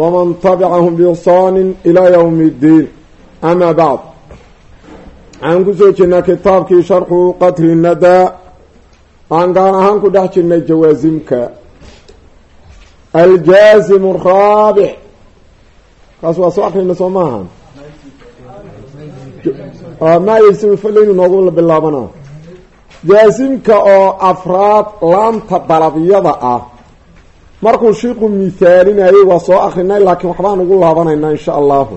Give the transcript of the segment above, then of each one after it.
wman tabcahm bixsaani ilaa ywmi اddiin ama bacd waxaan ku soo jirnaa kitaabkii sharxu qatri nadaa aan gaar ahaan ku dhex jirnay jawaasimka aljaasimu araabic kaas waa soo akrina soo maaha maaysilaynu noogu bilaabana jaasimka oo afraad laamta dalabyada ah markuu shiiku mihaalinayay waa soo akrinay laakiin waxbaan ugu laabanaynaa insha allahu.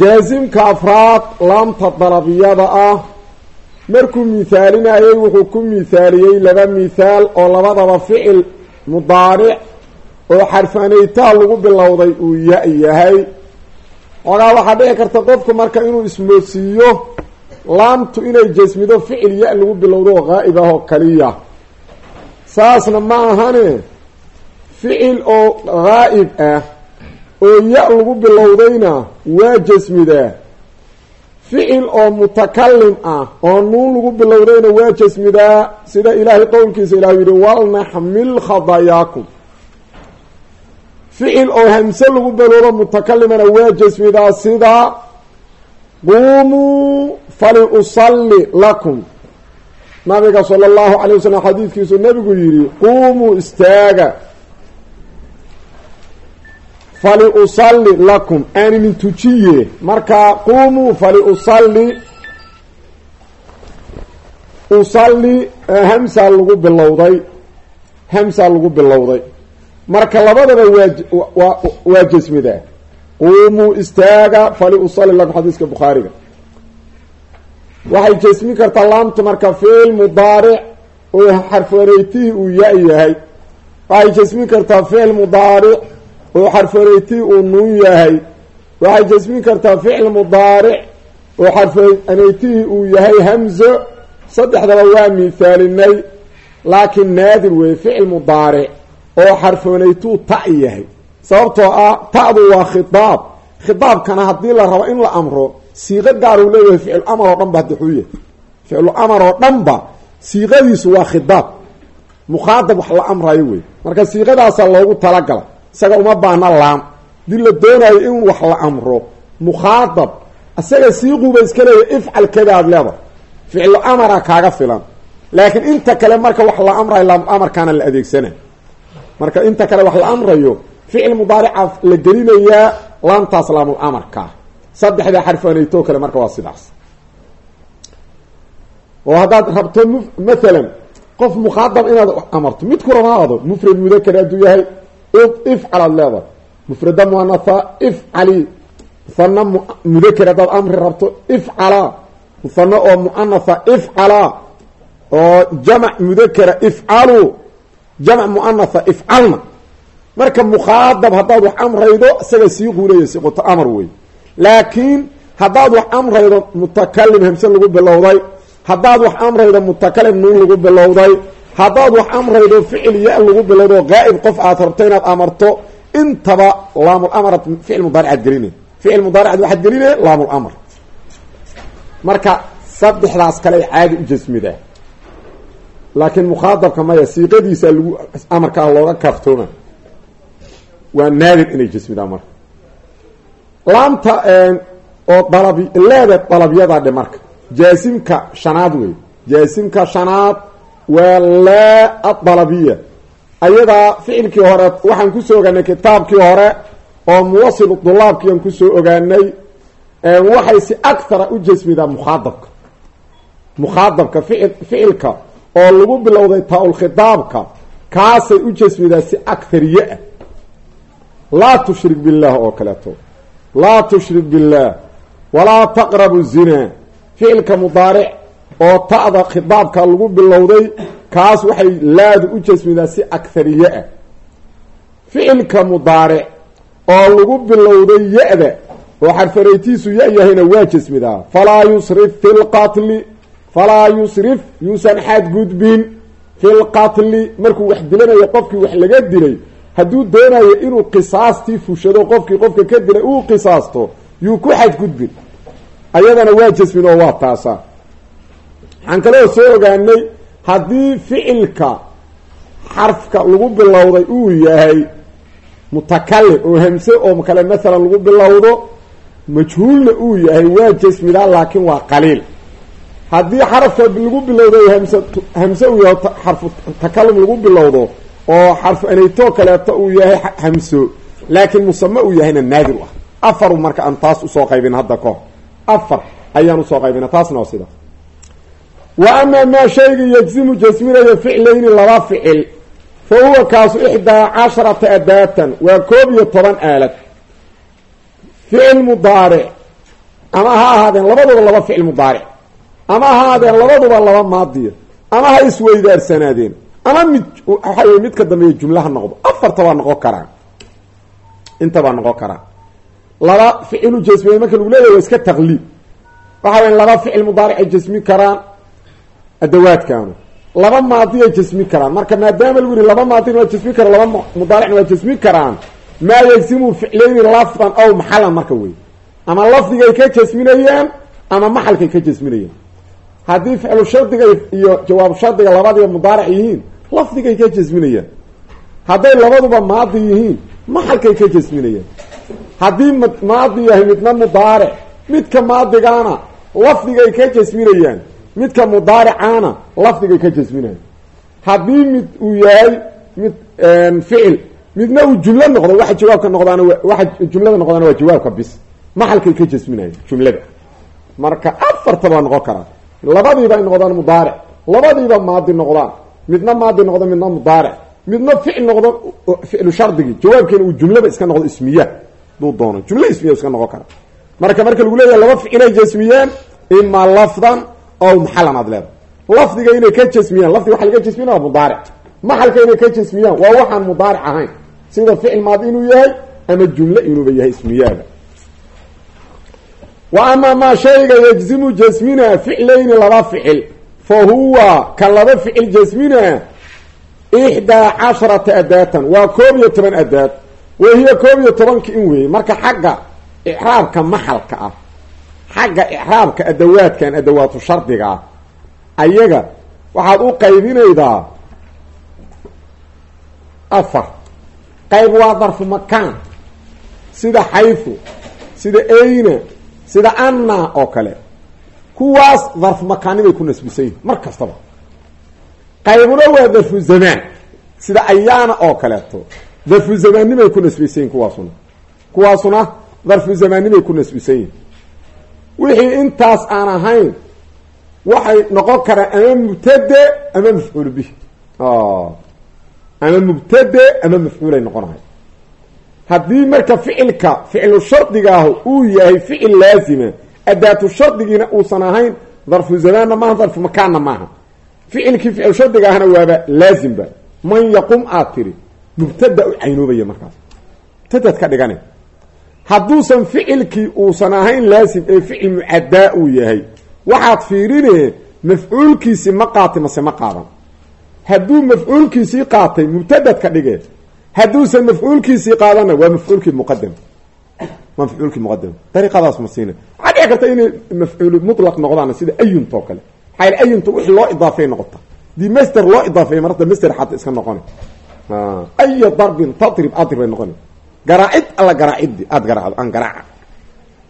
Jaasimka afraad laamta dalabiyada ah. Markuu mihaalinayay wuxuu ku mihaaliyey laba mithaal oo labadaba ficil mudaaric oo xarfanaytaa lagu bilowday uu ya yahay. Xogaa waxaa dhici karta qofku marka inuu ismoodsiiyo laamtu inay jasmido ficil ya lagu bilowdo oo qaa'ib ah oo kaliya saasna ma ahane ficil oo qaa'ib ah oo ya lagu bilowdayna waa jasmidaa ficil oo mutakalim ah oo nuun lagu bilowdayna waa jasmidaa sida ilaahay qowlkiisa ilahu yihi walnaxmil khadayaakum. Ficil oo hamse lagu bilowdo mutakalimana waa jasmidaa sida quumuu faliusalli lakum nabiga sala allahu calay wasalam xadiidkiisu nabigu yidhi quumuu istaaga. Faliusalli lakum. Aaninin tujiye. Marka quumuu faliusalli usalli. Hamsaa lagu bilowday. Hamsaa lagu bilowday. Marka labadaba waa waa jasmidaa. Quumuu istaaga faliusalli lakum xadiiska bukhaariga waxay jasmin kartaa laamta marka ficil mudaaric oo xarfareytihii uu ya yahay. Waxay jasmin kartaa ficil mudaaric oo xarfareytihii uu nuun yahay. Waxay jasmin kartaa ficil mudaaric oo xarfaneytihii uu yahay hamzo saddexdaba waa mihaalinay laakiin naadir weeye ficil mudaaric oo xarfaneytuu ta yahay. Sababtoo ah ta'du waa khitaab. Khitaabkana haddii la rabo in la amro siiqo gaar uu leeyahay ficil amar oo dhan ba hadda xuuya ficlu amar oo dhan ba siiqadiisu waa khidaab. Mukhaadab wax la amrayo wey. Marka siiqadaasaa loogu talagala isaga uma baahna laam. Dii la doonayo in wax la amro. Mukhaadab isaga siiquuba iska leeyahay ifcal kada aad leeda ficlu amara kaaga filan. Laakiin inta kale marka wax la amrayo laam amarkaana la adeegsana marka inta kale wax la amrayo ficil mudaarica la gelinayaa laamtaas laamul amarkaa saddexda xarfanaytoo kale marka waa sidaas. oo haddaad rabto m qof mukhaadab inaad amarto midku rabaado mufrad mudakar hadduu yahay ifcal aad leedahay. Mufrada muanatha ifcali muhana mudakar haddaad amri rabto ifcala muhana oo muanatha ifcala oo jamac mudakara ifcalu jamac muanatha ifcalna marka mukhaadab haddaad wax amraydo isaga siiquu leeyahy siqoto amar wey laakiin haddaad wax amraydo mutakalim hamse lagu bilowday haddaad wax amraydo mutakalim nuun lagu bilowday haddaad wax amraydo ficil ya lagu bilowdo qaa'ib qof aad rabto inaad amarto intaba laamul amaraad ficil mudaaricaad geline ficil mudaaricad waxaad geline laamul amr marka saddexdaas kale caadi u jasmidaa laakiin mukhaadabka maya siiqadiisa lagu amarkaa looga kaaftooma waa naadir inay jasmidaa marka laamta oo dalab leeda dalabyada dhe marka. Jaasimka shanaad wey. Jaasimka shanaad waa laa adalabiya ayadaa ficilkii hore waxaan ku soo ogaanay kitaabkii hore oo muwasilu dulaabkiiaan ku soo ogaanay waxay si akhara u jasmidaa mukhaadabka mukhaadabka ficil ficilka oo lagu bilowday taa-ul khitaabka kaasay u jasmidaa si akhariye ah laa tushrik billah oo kaleeto laa tushrik biاllah walaa taqrabu zina ficilka mudaaric oo ta'da khitaabka lagu bilowday kaas waxay laadu u jasmidaa si akhariye ah ficilka mudaaric oo lagu bilowday ya-da oo xarfaraytiisu ya yahayna waa jasmidaa falaa yusrif fi lqatli falaa yusrif yuusan xadgudbin fi lqatli markuu wax dilanayo qofkii wax laga dilay hadduu doonayo inuu qisaastii fushado qofkii qofka ka dilay uu qisaasto yuu ku xadgudbin. Ayadana waa jasmin oo waa taasa. Waxaan kaloo soo ogaanay haddii ficilka xarfka lagu bilowday uu yahay mutakalim oo hamse oo kale masalan lagu bilowdo majhuulna uu yahay waa jasmidaa laakiin waa qaliil. Haddii xarafka lagu bilowdo hamse hamse uu yahay xarfu takalum lagu bilowdo oo xarfu anaytoo kaleeto uu yahay hamso laakiin musame uu yahayna naadir u ah afaru marka aan taas u soo qaybina hadda kahor afar ayaan u soo qaybina taasna waa sidaas wa amaa maa shayga yajzimu jasminaya ficlayni laba ficil fa huwa kaasu ixdaa casharata adaatan waa koob iyo toban aalad. Ficil mudaaric ama ha ahaadeen labaduba laba ficil mudaaric ama ha ahaadeen labaduba laba maadiya ama ha isweydaarsanaadeen ama mid waxaa wey midka dambeeya jumlaha noqdo afarta baa noqon karaan inta baa noqon karaan laba ficilu jasmiya marka lagu leeyahy waa iska taqliib waxa weya laba ficil mudaaric ay jasmi karaan adawaadkaanu laba maadiyay jasmi karaan. Marka maadaama lagu yihi laba maadina waa jasmi karaan laba mudaaricna waa jasmi karaan maa yajsimu ficlayni lafdan aw maxalan marka wey ama lafdigay ka jasminayaan ama maxalkay ka jasminayaan. Haddii ficlu shardiga iyo jawaab shardiga labadiba mudaaric yihiin lafdigay ka jasminayaan. Hadday labaduba maadi yihiin maxalkay ka jasminayaan. Haddii maadi yahay midna mudaaric midka maadigaana lafdigay ka jasminayaan midka mudaaricaana lafdigay ka jasminayaan. Haddii mid uu yahay mid ficil midna uu jumlo noqdo waxa jawaabka noqdaan waxa jumlada noqdaan waa jawaabka bis. Maxalkay ka jasminayaan jumlada. Marka afarta baa noqon karaa. Labadiiba ay noqdaan mudaaric labadiiba maadi noqdaan midna maadi noqdo midna mudaaric. Midna ficil noqdo ficlu shardigii. Jawaabkeena uu jumlaba iska noqdo ismiya. Duu doono. Jumla ismiya iska noqon kara. Marka marka lagu leeyahay laba ficilay jasmiyeen imaa lafdan ow maxalan aad leeda lafdiga inay ka jasmiyaan lafdiga waxa laga jasmiyana waa mudaaric. Maxalka inay ka jasmiyaan waa waxaan mudaaric ahayn. Sida ficil maadi inuu yahay ama jumle inuuba yahay ismiyaada wa amaa maa shayga yajzimu jasmina ficlayni laba ficil fa huwa ka laba ficil jasmina ixdaa casharata adaatan waa koob iyo toban adaad wahiya koob iyo tobanka in weeye. Marka xagga icraabka maxalka ah xagga icraabka adawaadkan adawaatu shardiga ah ayaga waxaad u qaybinaydaa afar. Qayb waa darfu makaan sida xayfu sida ayna sida anna oo kale kuwaas darfu makaanibay ku nasbisan yihiin mar kastaba. Qaybuna waa darfu zamaan sida ayaana oo kaleeto. Darfu zamaannimay ku nasbisan yihiin kuwaasuna. Kuwaasuna darfu zamaannimay ku nasbisan yihiin wixii intaas aan ahayn waxay noqon karaan ama mubtade ama mafcuul bih. Ama mubtade ama mafcuulay noqonahay haddii marka ficilka ficlu shardigaahu uu yahay ficil laazima adaatu shardigiina uusan ahayn darfu zamaanna maaha darfu makaanna maaha ficilkii ficlu shardiga ahna waaba laazimba man yaqum aad tiri mubtada u caynoobaya markaas mubtadaad ka dhigane hadduusan ficilkii uusan ahayn laazim ee ficil mucadaa uu yahay waxaad fiirine mafcuulkiisii ma qaatay mase ma qaadan hadduu mafcuulkiisii qaatay mubtadad ka dhige hadduusan mafcuulkiisii qaadana waa mafcuulkii muqadam mafcuulkii muqadam dariiqadaas ma siina waxaa dhici karta inay mafcuul mutlaq noqdaan sida ayuntoo kale maxaa yidhi ayunta wixii loo idaafay noqota dii master loo idaafeey marada master xata iska noqona aya darbin tadrib adrib bay noqona garaacid alla garaacidi aada garaacdo aan garaaca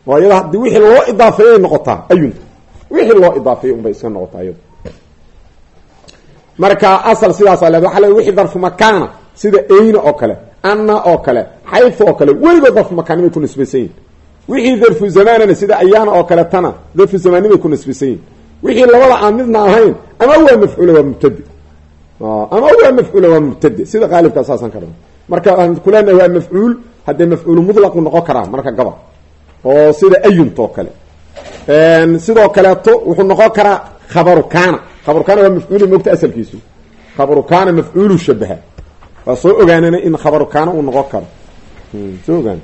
waa iyada haddii wixii loo idaafeeyay noqotaa ayunta wixii loo idaafeeyey unbay iska noqotaa iyado marka asal sidaasa leed waa le wixii darfu makaana oo anna oo kale xayfu oo kale darfu makaanimay ku nisbaysan wixii darfu zamaanana sida ayaana oo kale tana darfu zamaannimay ku nisbaysan wixii labada aan midna ahayn ama waa mafcuula waa mubtade ama waa mafcuula waa mubtade sida qaalibkaa saasaan ka marka aan kuleenahay waa mafcuul haddee mafcuulu mutlaqu noqon karaa marka gabal oo sida ayunt oo kale. Sidoo kaleeto wuxuu noqon karaa khabaru kaana. Khabaru kaana waa mafcuuli mogta asalkiisu. Khabaru kaana mafcuulu shabaha waa soo ogaanana in khabaru kaana uu noqon karo. Soo ogaan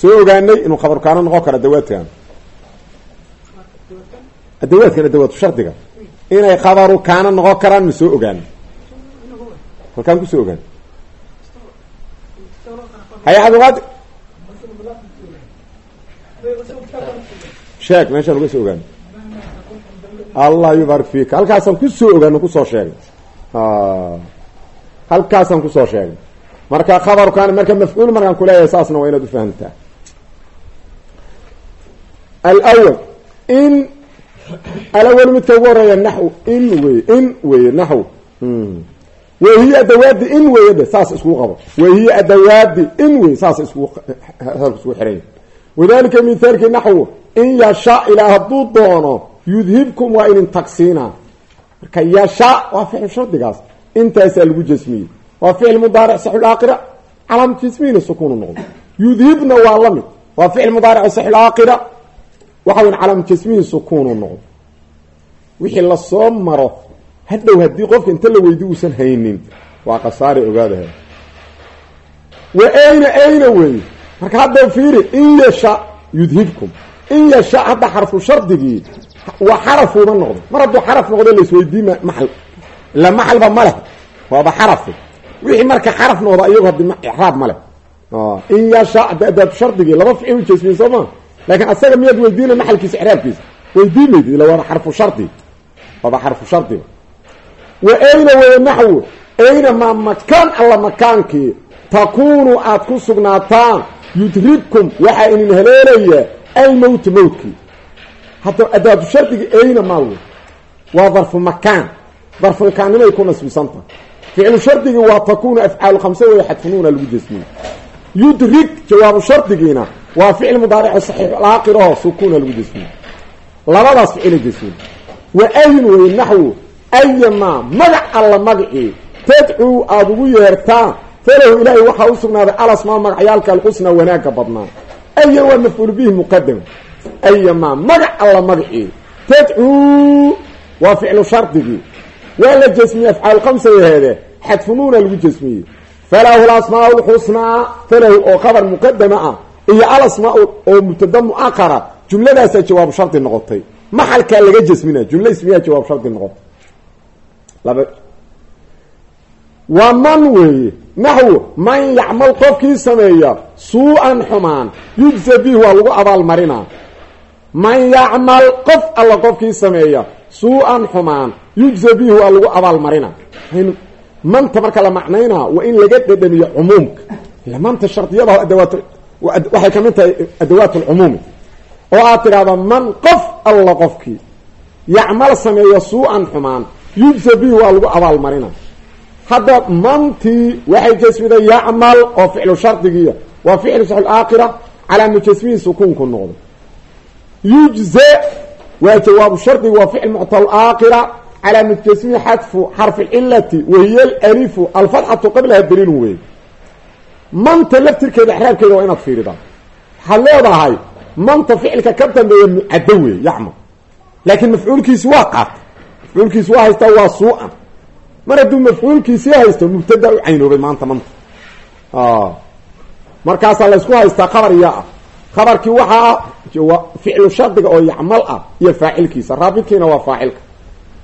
soo ogaanay inuu khabaru kaana noqon karo adawaadkan adawaadkan adawaatu shardiga. Inay khabaru kaana noqon karaan ma soo ogaan halkaan ku soo ogaan haya cabdiqaadir sheeg meeshaan uga soo ogaan allah yubarik fika halkaasaan ku soo ogaano ku soo sheegay halkaasaan ku soo sheegay. Marka khabarkan marka mafcuul markaan kuleeyahay saasna waa inaad ufahamtaa alwal in alawal midka ugu horreeya naxw in wey in weye naxw. Wahiya adawaadi in weye dhe saas iskugu qabo. Wahiya adawaadi in wey saas iskugu iskugu xiranya wadalika mithaalki naxw in yasha ilaa hadduu doono yudhibkum waa inin tagsiina marka yasha waa ficil shardigaas intaasaa lagu jasmiyey. Waa ficil mudaaric saxulaakira calaam jasmiyina sukuunu noqdo yudhibna waa la mid. Waa ficil mudaaric saxulaakira waxa weyn calaam jasmihi sukuunu noqdo wixii la soo maro hadhow haddii qofka inta la weydi uusan haynin waa khasaare ogaadaha wa ayna ayna weeye marka hadda fiiri in yasha yudhibkum. In yasha hadda xarfu shardigii waa xarafuuma noqdo. Mar hadduu xaraf noqdo laisweydiima maxal ila maxalba ma leh. Waaba xarafi wixii marka xaraf noqdo iyago haddi ixraab ma leh. In yasha adaatu shardigii laba ficil u jeesmiye soo maa laakiin asaga miyaad weydiina maxalkiisa ixraabkiisa weydiimayd ila waaba xarfu shardi. Waaba xarfu shardiga wa ayna weye naxwu? Ayna maa makaan alla makaankii takuunu aad ku sugnaataan yudribkum waxaa inin haleelaya almowta mowtkii hadda adaatu shardiga ayna maa wey waa darfu makaan darfu makaannimay ku nasbisanta ficlu shardigii waa takuunu afcaalu khamse wey xadfunuuna lagu jasmiye yudrig jawaabu shardigiina waa ficil mudaarico saxiix alaakiraho sukuuna lagu jasmiye labadaas ficila jasmiye wa ayin wey naxwu ayamaa magac alla magacii tadcuu aada ugu yeertaan falahu ilaahay waxaa u sugnaaday alasmaa magacyaalka alxusnaa wanaagga badnaa. Ayan waa mafcuul bihi muqadama ayamaa magac alla waa ficlu waa la jasmiyey afcaal khamsayaheede xadfunuuna lagu jasmiyey. Falahu alasmaa lxusnaa falahu oo khabar muqadama ah iyo alasmaa oo mubtada muaqara jumladaasaa jawaabu shardi noqotay. Maxalkaa laga jasmina jumla ismiyaa jawaab shardi noqotay. Laba waa man weeye? Naxwu man yacmal qofkii sameeya suu-an xumaan yujza bih waa lagu abaalmarinaa. Man yacmal qof alla qofkii sameeya suu-an xumaan yujza bih waa lagu abaalmarinaa manta marka la macnaynaa waa in laga dhedhamiyo cumuumka. Ila manta shardiyada adawaat waxay ka mid tahay adawaat alcumuumi oo aad tidhahda man qof alla qofkii yacmal sameeya suu-an xumaan yujza bih waa lagu abaalmarina. Hadda mantii waxay jasmiday yacmal oo ficlu shardigiiya waa ficlu saxulaakira calaama jasmihi sukuunku waa jawaabu shardiga waa ficil muctal aakira calaama jasmihi xadfu xarfi cilati wahiya alalifu alfatxatu qablaha daliilun wey manta laftirkeeda exraabkeeda waa inaad fiiridaa. Waxaad leedahay manta ficilka ka dambeeya mucaddo wey yacmal laakiin mafcuulkiisi waa qaata mafcuulkiisi waa haystaa waa suu-an. Mar hadduu mafcuulkiisii haysto mubtada u caynoobay maanta manta. Markaasaa laysku haystaa khabar iya ah khabarkii waxaa ficlu shardiga oo yacmal ah iyo faacilkiisa. Raabidkiina waa faacilka.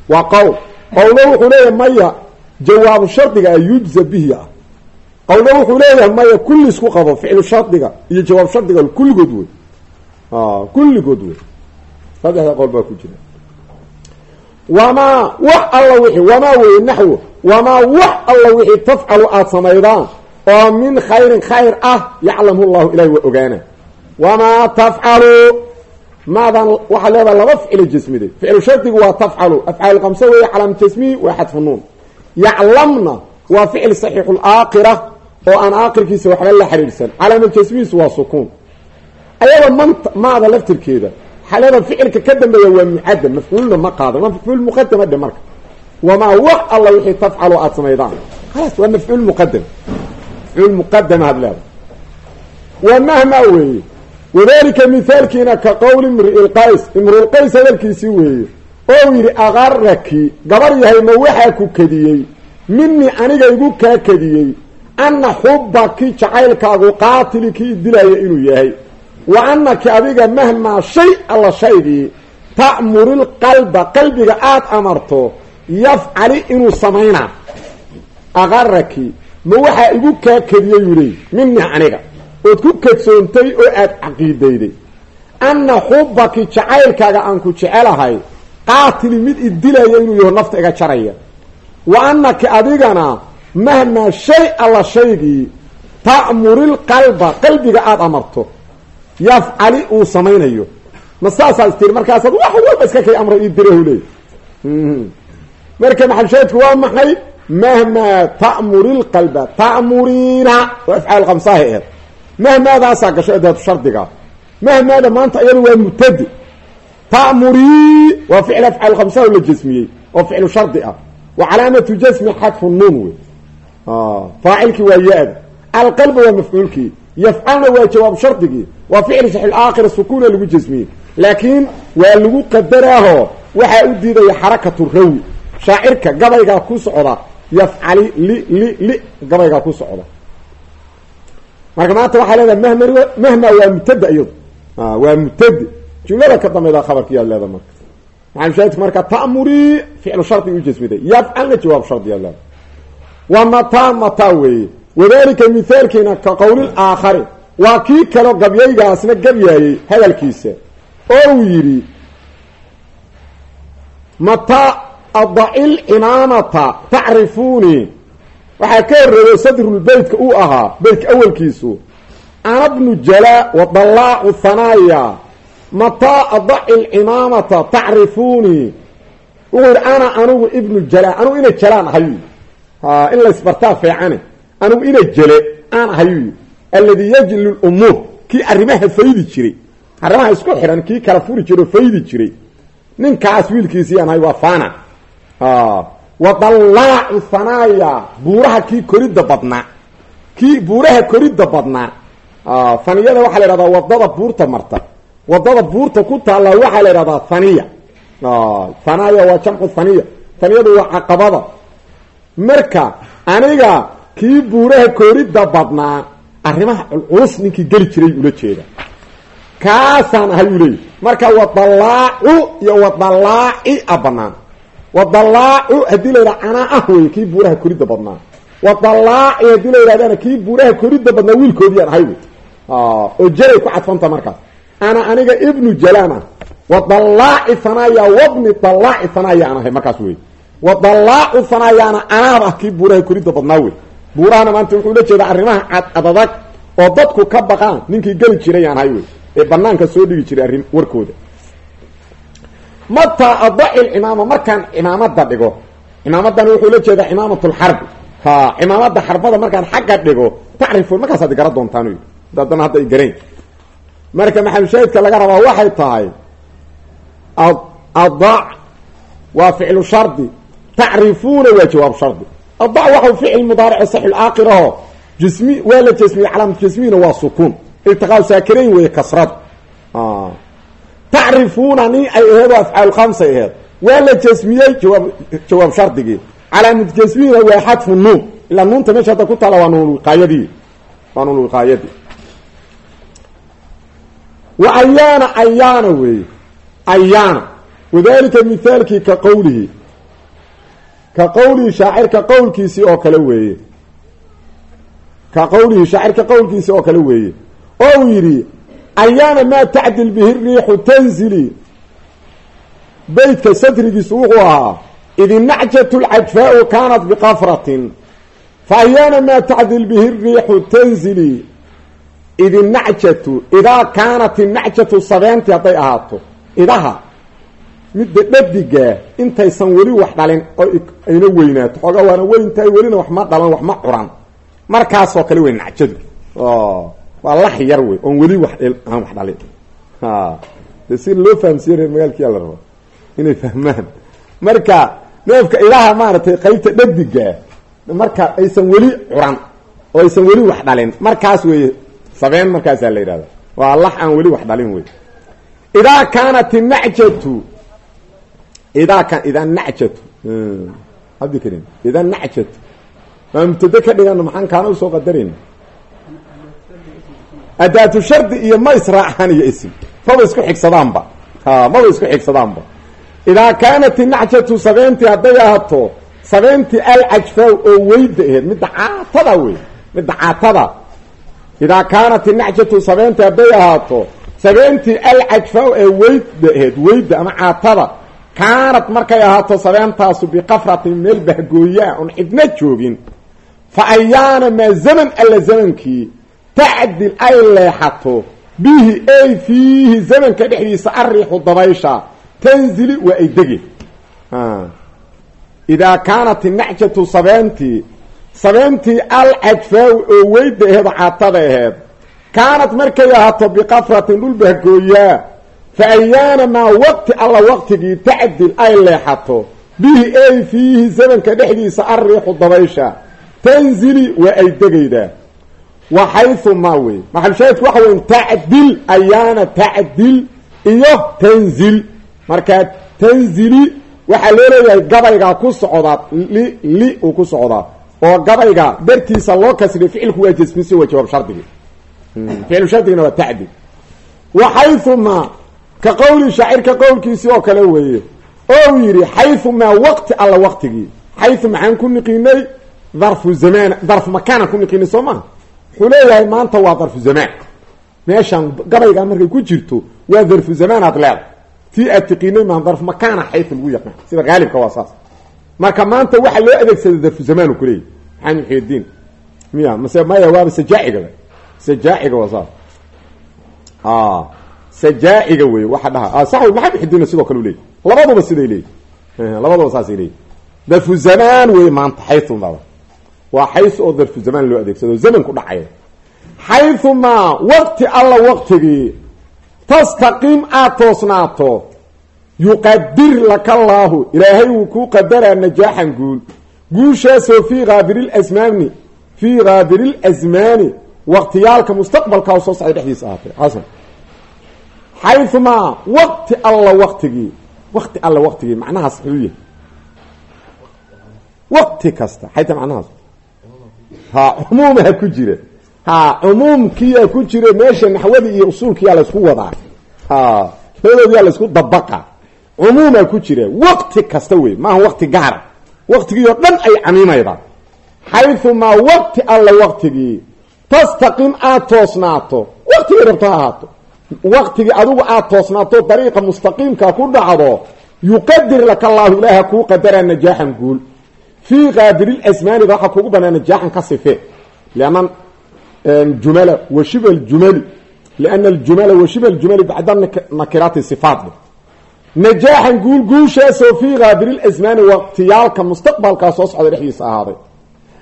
Waa qowl. Qowlo wuxuu leeyahay maya jawaabu shardiga a yujza bihi ah. Qowlo wuxuu leeyahay maya kulli isku qabo ficlu shardiga iyo jawaab shardiga kulligood wey kulligood wey saddexda qowl baa ku jira. Wamaa wax alla wixii wamaa weye naxwo wamaa wax alla wixii tafcalu aada samaydaan oo min khayrin khayr ah yaclamhu llahu ilahi waa ogaana wamaa tafcalu maadan waxaa leedaha laba ficila jasmiday ficlu shardigu waa tafcalu afcaal kamse weeye calaam jasmihi waa xadfu nuun yaclamna waa ficil saxiixulaakira oo aan aakirkiisa waxba la xiriirsan calaama jasmihiisu waa sukuun ayada manta maada laftirkeeda xalada ficilka ka dambeeya waa mucadam mafcuulna ma qaado waa mafcuul muqadama dhe marka wamaa wax alla wixii tafcalu aada samaydaan khalaas waa mafcuul muqadam mafcuul wadalika mithaalkiina ka qowli imriilqays imriilqays hadalkiisii weeye oo yidhi akaraki gabar yahay ma waxaa ku kadiyey minii aniga igu kaa kadiyey ana xubaki jacaylkaagu qaatili kii dilaya inuu yahay. Wa anaki adiga mahmaa shay alla shaygii ta'murilqalba qalbiga aada amarto yafcali inuu samaynaa aqaraki ma waxaa igu kaa kediyey yuley mini aniga ood ku kadsoontay oo aada caqiidayday. Anna xubaki jacaylkaaga aan ku jecelahay qaatili mid i dilaya inuu yaho nafta iga jaraya. Wa annaki adigana mahmaa shay alla shaygii ta'murilqalba qalbiga aada amarto. Yafcali uu samaynayo. Ma saasaas tiri markaasaad wax walba iska kay amro ii dirahu leey marka maxalshaydku waa maxay? Mahmaa ta'murilqalba ta'muriina. Waa afcaal khamsaaha aheed mahmaadaasaa gasho adaatu shardiga. Mahmaada maanta iyadu waa mubtadi. Ta'murii waa ficil afcaal khamsaha la jasmiyey oo ficlu shardi ah. Wa calaamatu jasmi xadfu nuun wey. Faacilkii waa ya-da alqalba waa mafcuulkii. Yafcalna waa jawaab shardigii. Waa ficil saxil aakhir sukuuna lagu jasmiyey laakiin waa lagu qadaraaho waxaa u diidaya xarakatu rawi. Shaacirka gabaygaa ku socda yafcali li li li gabaygaa ku socda marka maanta waxaa leedahay mahmar mahma waa mubtada iyadu waa mubtadi. Jumlada ka dambayda khabarkiyaad leeda marka. Maxamed marka ta'murii ficlu shardi u jasmiday yafcalna jawaab shardiyaad leeda wa mataa mataa weeye. Wadalika mithaalkiina ka qowlil aakhari. Waa kii kaloo gabyaygaasna gabyaayey hadalkiisa. Oo uu yidhi mataa adacil cimaamata tacrifuunii waxaa ka horreeyey sadrulbeytka uu ahaa beytka awalkiisu. Ana bnu jalaa wa dallaacu hanaaya mataa adacil cimaamata tacrifuunii wuxuu yidhi ana anugu ibnu jalaa anugu ina jalaan ahay in laysbartaa feecane anugu ina jele aan yidhi alladii yajli lumuur kii arrimaha faydi jiray arrimaha isku xidhan kii kala furi jiro faydi jiray. Ninkaas wiilkiisiyaan ahay waa fana wa dallaacu hanaaya buuraha kii koridda badnaa. Kii buuraha koridda badnaa. Faniyada waxaa la ihahdaa waddada buurta marta. Wadada buurta ku taalla waxaa la ihahdaa haniya hanaaya waa jamcu haniya haniyadu waa caqabada. Marka aniga kii buuraha koridda badnaa arrimaha culculus ninkii geli jiray ula jeeda. Kaasaan ahay uu leeyahy marka wadallaacu iyo wadallaaci a banaan wadallaacu haddii la yidhaha canaa ah wey kii buuraha koridda badnaa. Wadallaaci haddii la yidhahdana kii buuraha koridda badnaa wiilkoodiyaan ahay wey oo jalay ku cadfanta markaas. Ana aniga ibnu jalaan ah wadallaaci hanaaya wabni dallaaci hanaaya aan ahay markaas wey wadallaacu hanaayaana anaab ah kii buuraha koridda badnaa wey buurahana maanta wuxuu la jeedaa arrimaha cadadag oo dadku ka baqaan ninkii geli jirayaan ahay wey ee banaanka soo dhigi jiray arrin warkooda mataa adacil cimaama markaan cimaamada dhigo cimaamadan wuxuu la jeedaa cimaamatulxarbi ha cimaamada xarbada markaan xagga dhigo tacrifuun markaasaad gara doontaan yii dadana hadda garayn. Marka maxalushaahidka laga rabaa waxay tahay adac waa ficlu shardi tacrifuuna waa jawaab shardi. Adac waxau ficil mudaaric saxulaakir aho jismi waa la jasmiyey calaamat jasmihina waa sukuun iltiqaa saakirayn weeye kasradu tacrifuuna nin ay aheed oo afcaal khamsay aheed waa la jasmiyey jawaab jawaab shardigii calaamat jasmihina waa xadfu nuun ilaa nuunta meesha hadda ku taala waa nuunwiqaayadii waa nuunwiqaayadii wa ayaana ayaana weeye ayaana wadalika mithaalkii ka qowlihi ka qowlihi shaacirka qowlkiisii oo kale weeye ka qowlihi shaacirka qowlkiisii oo kale weeye oo uu yidhi ayaana maa tacdil bihi riixu tanzili. Beytka sadrigiisu wuxuu ahaa idinacjatu lcajfaau kaanat biqafratin. Fa ayaana maa tacdil bihi riixu tanzili. Idinacjatu idaa kaanat inacjatu sabeentii hadday ahaato idaha midda dhadigaa intaysan weli wax dhalin oo ayna weynaato. Xoogaa waana weyntahay welina wax ma dhalan wax ma curan. Markaasoo kale wey nacjadu waa lax yar wey oon weli wax aan wax dhalin. De si loo fahamsiiye reer magaalkiyaa la rabo inay fahmaan. Marka neefka ilaha maaragtay qaybta dhadigaa marka aysan weli curan oo aysan weli wax dhalin. Markaas weeye sabeen markaasaa la yidhahda waa lax aan weli wax dhalin wey. Idaa kaanat inacjatu idaa kan idaa nacjatu abdi karim idaa nacjatu maa mubtade ka dhigano maxaan kaana u soo qadarayna adaatu shardi iyo ma israacaan iyo ism maba isku xigsadaanba. Maba isku xigsadaanba. Idaa kaanat inacjatu sabeentii hadday ahaato sabeentii alcajfaa oo weyda aheed midda caatada wey midda caatada. Idaa kaanat inacjatu sabeentii hadday ahaato sabeentii alcajfaa ee weyda aheed weyda ama caatada kaanad markay ahaato sabeentaasu biqafratin meel bahgooyaa oon cidna joogin. Fa ayaana maa zaman alla tacdil ay leexato. Bihi ay fiihi zamanka dhexdiisa ariixu dabaysha. Tanzili waa ay dege idaa kaanat inacjatu sabeentii sabeentii alcajfaa oo weyda aheed caatada aheed kaanad markay ahaato biqafratin dhul bahgooyaa fa ayaana maa waqti alla waqtigii tacdil ay leexato. Bihi ay fiihi zamanka dhexdiisa ariixu dabaysha. Tanzili waa ay degaydaa wa xaysu maa wey maxalushaahidku waxa weya tacdil ayaana tacdil iyo tanzil. Markaa tanzili waxaa loo leeyahay gabaygaa ku socdaa li li uu ku socdaa oo gabayga dartiisa loo kasriyo ficilku waa jasmisi waa jawaab shardigii ficlu shardigina waa tacdil wa xaysu maa ka qowli shaacirka qowlkiisii oo kale weeye oo yidhi xaysu maa waqti alla waqtigii xaysu maxaan ku niqinay darfu zamaan darfu makaanaan ku niqinay soo wuxuu leeyahay maanta waa darfu zamaan meeshaan gabaygaa markay ku jirto waa darfu zamaan aad tii aad tiqiinay maa darfu makaana xaysu lagu yaqaan. Sida haalibka waa saas. Marka maanta waxa loo adeegsada darfu zamaan ku leeyahy maxamed muxidiin miya mase maya waaba sajaaciga sajaaciga waa saas. Sajaaciga wey waxa dhaha. Sax maxamed muxidiinna sidoo kale u labaduba siday leeyihi labaduba saasay leeyihi darfu zamaan wey maanta xaysu dada waa xaysu oo darfu zamaan loo adeegsado zaman ku dhacaya xayumaa waqti alla waqtigii tastaqim aad toosnaato yuqadir laka allaahu ilaahay wuu kuu qadaraa najaaxan guul. Guushaasoo fii kaabirilasmaani fii kaabirilasmaani waqtiyaalka mustaqbalkaa soo socda dhexdiisa ahaatay xasan. Xayumaa waqti alla waqtigii waqti alla waqtigii macnahaas yahay waqti kasta xayta ha cumuumaha ku jira ha cumuumkiyaa ku jira meesha naxwadii iyo usuulkiyaa laysku wadaa. Ha labadoodiyaa laysku dabaqa cumuumaa ku jira waqti kasta wey maaha waqti gaara waqtigii dhan ay camiimaydaa xayumaa waqti alla waqtigii. Tastaqim aad toosnaato. Waqtigii rabto ha ahaato. Waqtigii adigu aad toosnaato dariiqa mustaqiimka ku dhacdo yuqadir laka allaahu ilaaha kuu qadaraa najaaxan guul fii qaadirilasmaaniga waxaa kugu banaa najaaxan ka sife. Lianna jumala wa shiba ljumali liana aljumala wa shiba ljumali bacda nakiraati sifaat najaaxan guul guushaasoo fii qaadirilasmaani waqtiyaalka mustaqbalkaa soo socda dhexdiisa ahaaday.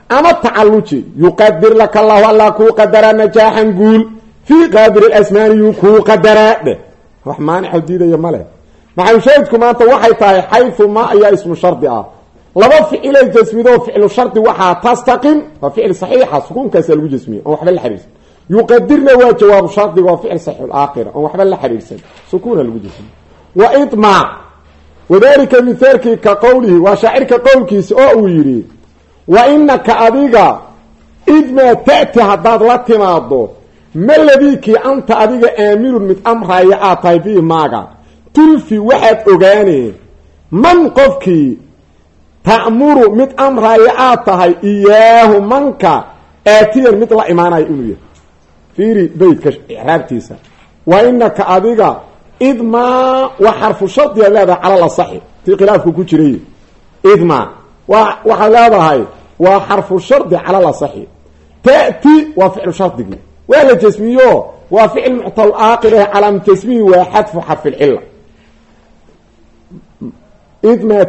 Ama tacaluji yuqadir laka allahu allah kuu qadaraa najaaxan guul fii qaadiri lasmaani yuu kuu qadaraa dheh wax maanico diidaya ma leh. Maxalushaahidku maanta waxay tahay xayu ma ayaa ismu shardi ah laba ficilay jasmidoo ficlu shardi waxaa tastaqim waa ficil saxiixa sukuunkaasa lagu jasmiye oon waxba la xiriirsan. Yuqadirna waa jawaabu shardiga waa ficil saxiixulaakhira oon waxba la xiriirsan. Sukuuna lagu jasmiye wa idma wadalika mithaalkii ka qowlihi waa shaacirka qowlkiisa oo uu yidhi wa inaka adiga idmaa ta'ti haddaad la timaado maladiikii anta adiga aaminun mid amraya aad tahay bii maaga? Tulfi waxaad ogaaneen man qofkii ta'muru mid amraya aad tahay iyaahu manka aatiyan mid la imaanaya inuu yahay. Fiiri beytka icraabtiisa wa inaka adiga idmaa waa xarfu shardiga leedahay calal asaxi tii khilaafku ku jiray. Idmaa waa waxaad leedahay waa xarfu shardi calal asaxi ta'ti waa ficlu shardigii waa la jasmiyo waa ficil muctal aaqir ah calaam jasmihi waa xadfu xarfi lcila idmaa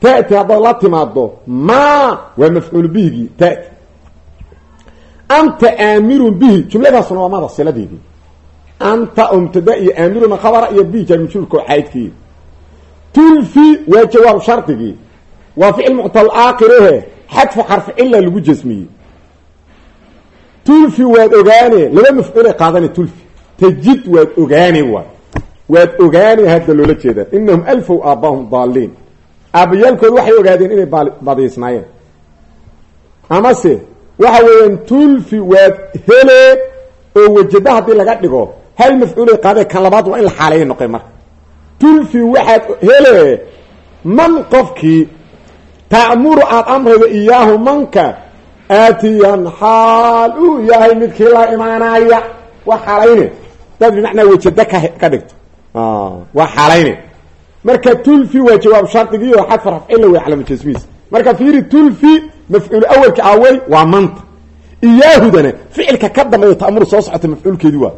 tati haddaad la timaado ma waa mafcuul bihigii tati anta aamirun bihi jumladaasuna waa mada siladeedii. Anta mubtada iyo aamiruna khabara iyo bihi jaarmajhuulka xaydkii tulfi waa jawaab shardigii waa ficil muctal aaqirahe xadfu xarfi cila lagu jasmiyey. Tulfi waad ogaane laba mafcuulay qaadane tulfi. Tajid waad ogaane waay waad ogaane hadda loola jeedaa. Inahum alfow aabaahum daaliin aabbayaalkood waxay ogaadeen inay badiisnaayeen amase waxa weeyaan tulfi waad hele oo wajada haddii laga dhigo hal mafcuulay qaadee kan labaad waa in la xaaleeya noqoy marka. Tulfi waxaad hele man qofkii ta'muru aada amraydo iyaahu manka aatiyan xaal uu yahay midkii la imaanaya waa xaalayne dad bimacnaa wajada ka ka dhigto. Waa xaalayne marka tulfi waa jawaab shardigii oo xadfa rafcila wey calama jasmiis marka fiiri tulfi mafcuul awelka awey waa manta. Iyaahudana ficilka ka dambeeyo ta'muru soo socota mafcuulkeedii waay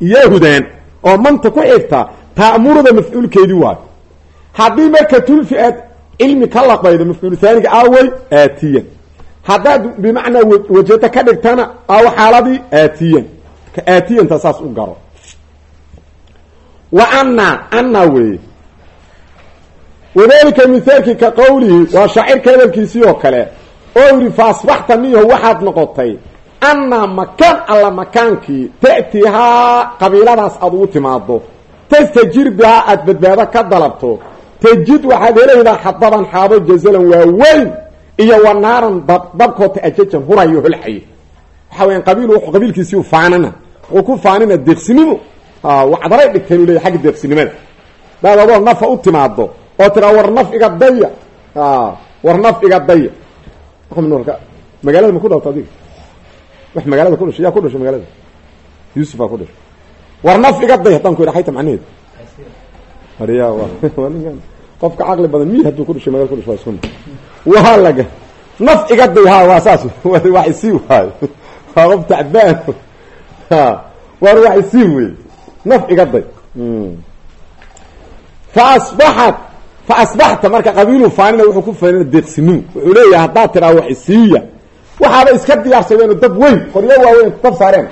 iyaahudan oo manta ku xigta ta'muruda mafcuulkeedii waay haddii marka tulfi aad cilmi ka laqbaydo mafcuul haaniga awey aatiyan. Haddaad bimacnaa wajada ka dhigtana aw xaaladii aatiyan. Aatiyanta saas u garo. Wa anna anna weeye wadalika mithaalkii ka qowlihi waa shaacirka hadalkiisii oo kale. Oo yidhi fa asbaxta niyaho waxaad noqotay anna makaan alla makaankii ta'tihaa qabiiladaas aad ugu timaado tastajir bihaa aad badbaado ka dalabto. Tajid waxaad helaydaa xadaban xaabo jazalan waa weyn iyo wa naaran dab dabkoota ajajan hurayo holxaye waxa weyaan qabiil qabiilkiisii faanana. Wuxuu ku faanina deeqsinimo. Wacdaray dhigteen u leya xagga deeqsinimada. Daad adoo nafa u timaado oo tiraa war naf iga daya. War naf iga daya. Magaalada ma ku dhalto adiga? Wax magaalada ku dhashay ku dhashay magaalada? Yuusufaa ku dhashay. War iga day haddaan ku idha macnaheedu. Arya waa ninkan qofka caqli badan miyi hadduu ku dhashay magal ku dhashay waa waa laga. Naf iga day ha waa saas. Wax isii waayo. Waa qof tacbaan. Waar wax isii wey naf iga day fa asbaxat fa asbaxta marka qabiilu faanina wuxuu ku faanina deeqsinimo wuxuu leeyahay haddaad tiraa wax isiiya. Waxaaba iska diyaarsadeenoo dab weyn qoryo waaweyn dab saareen.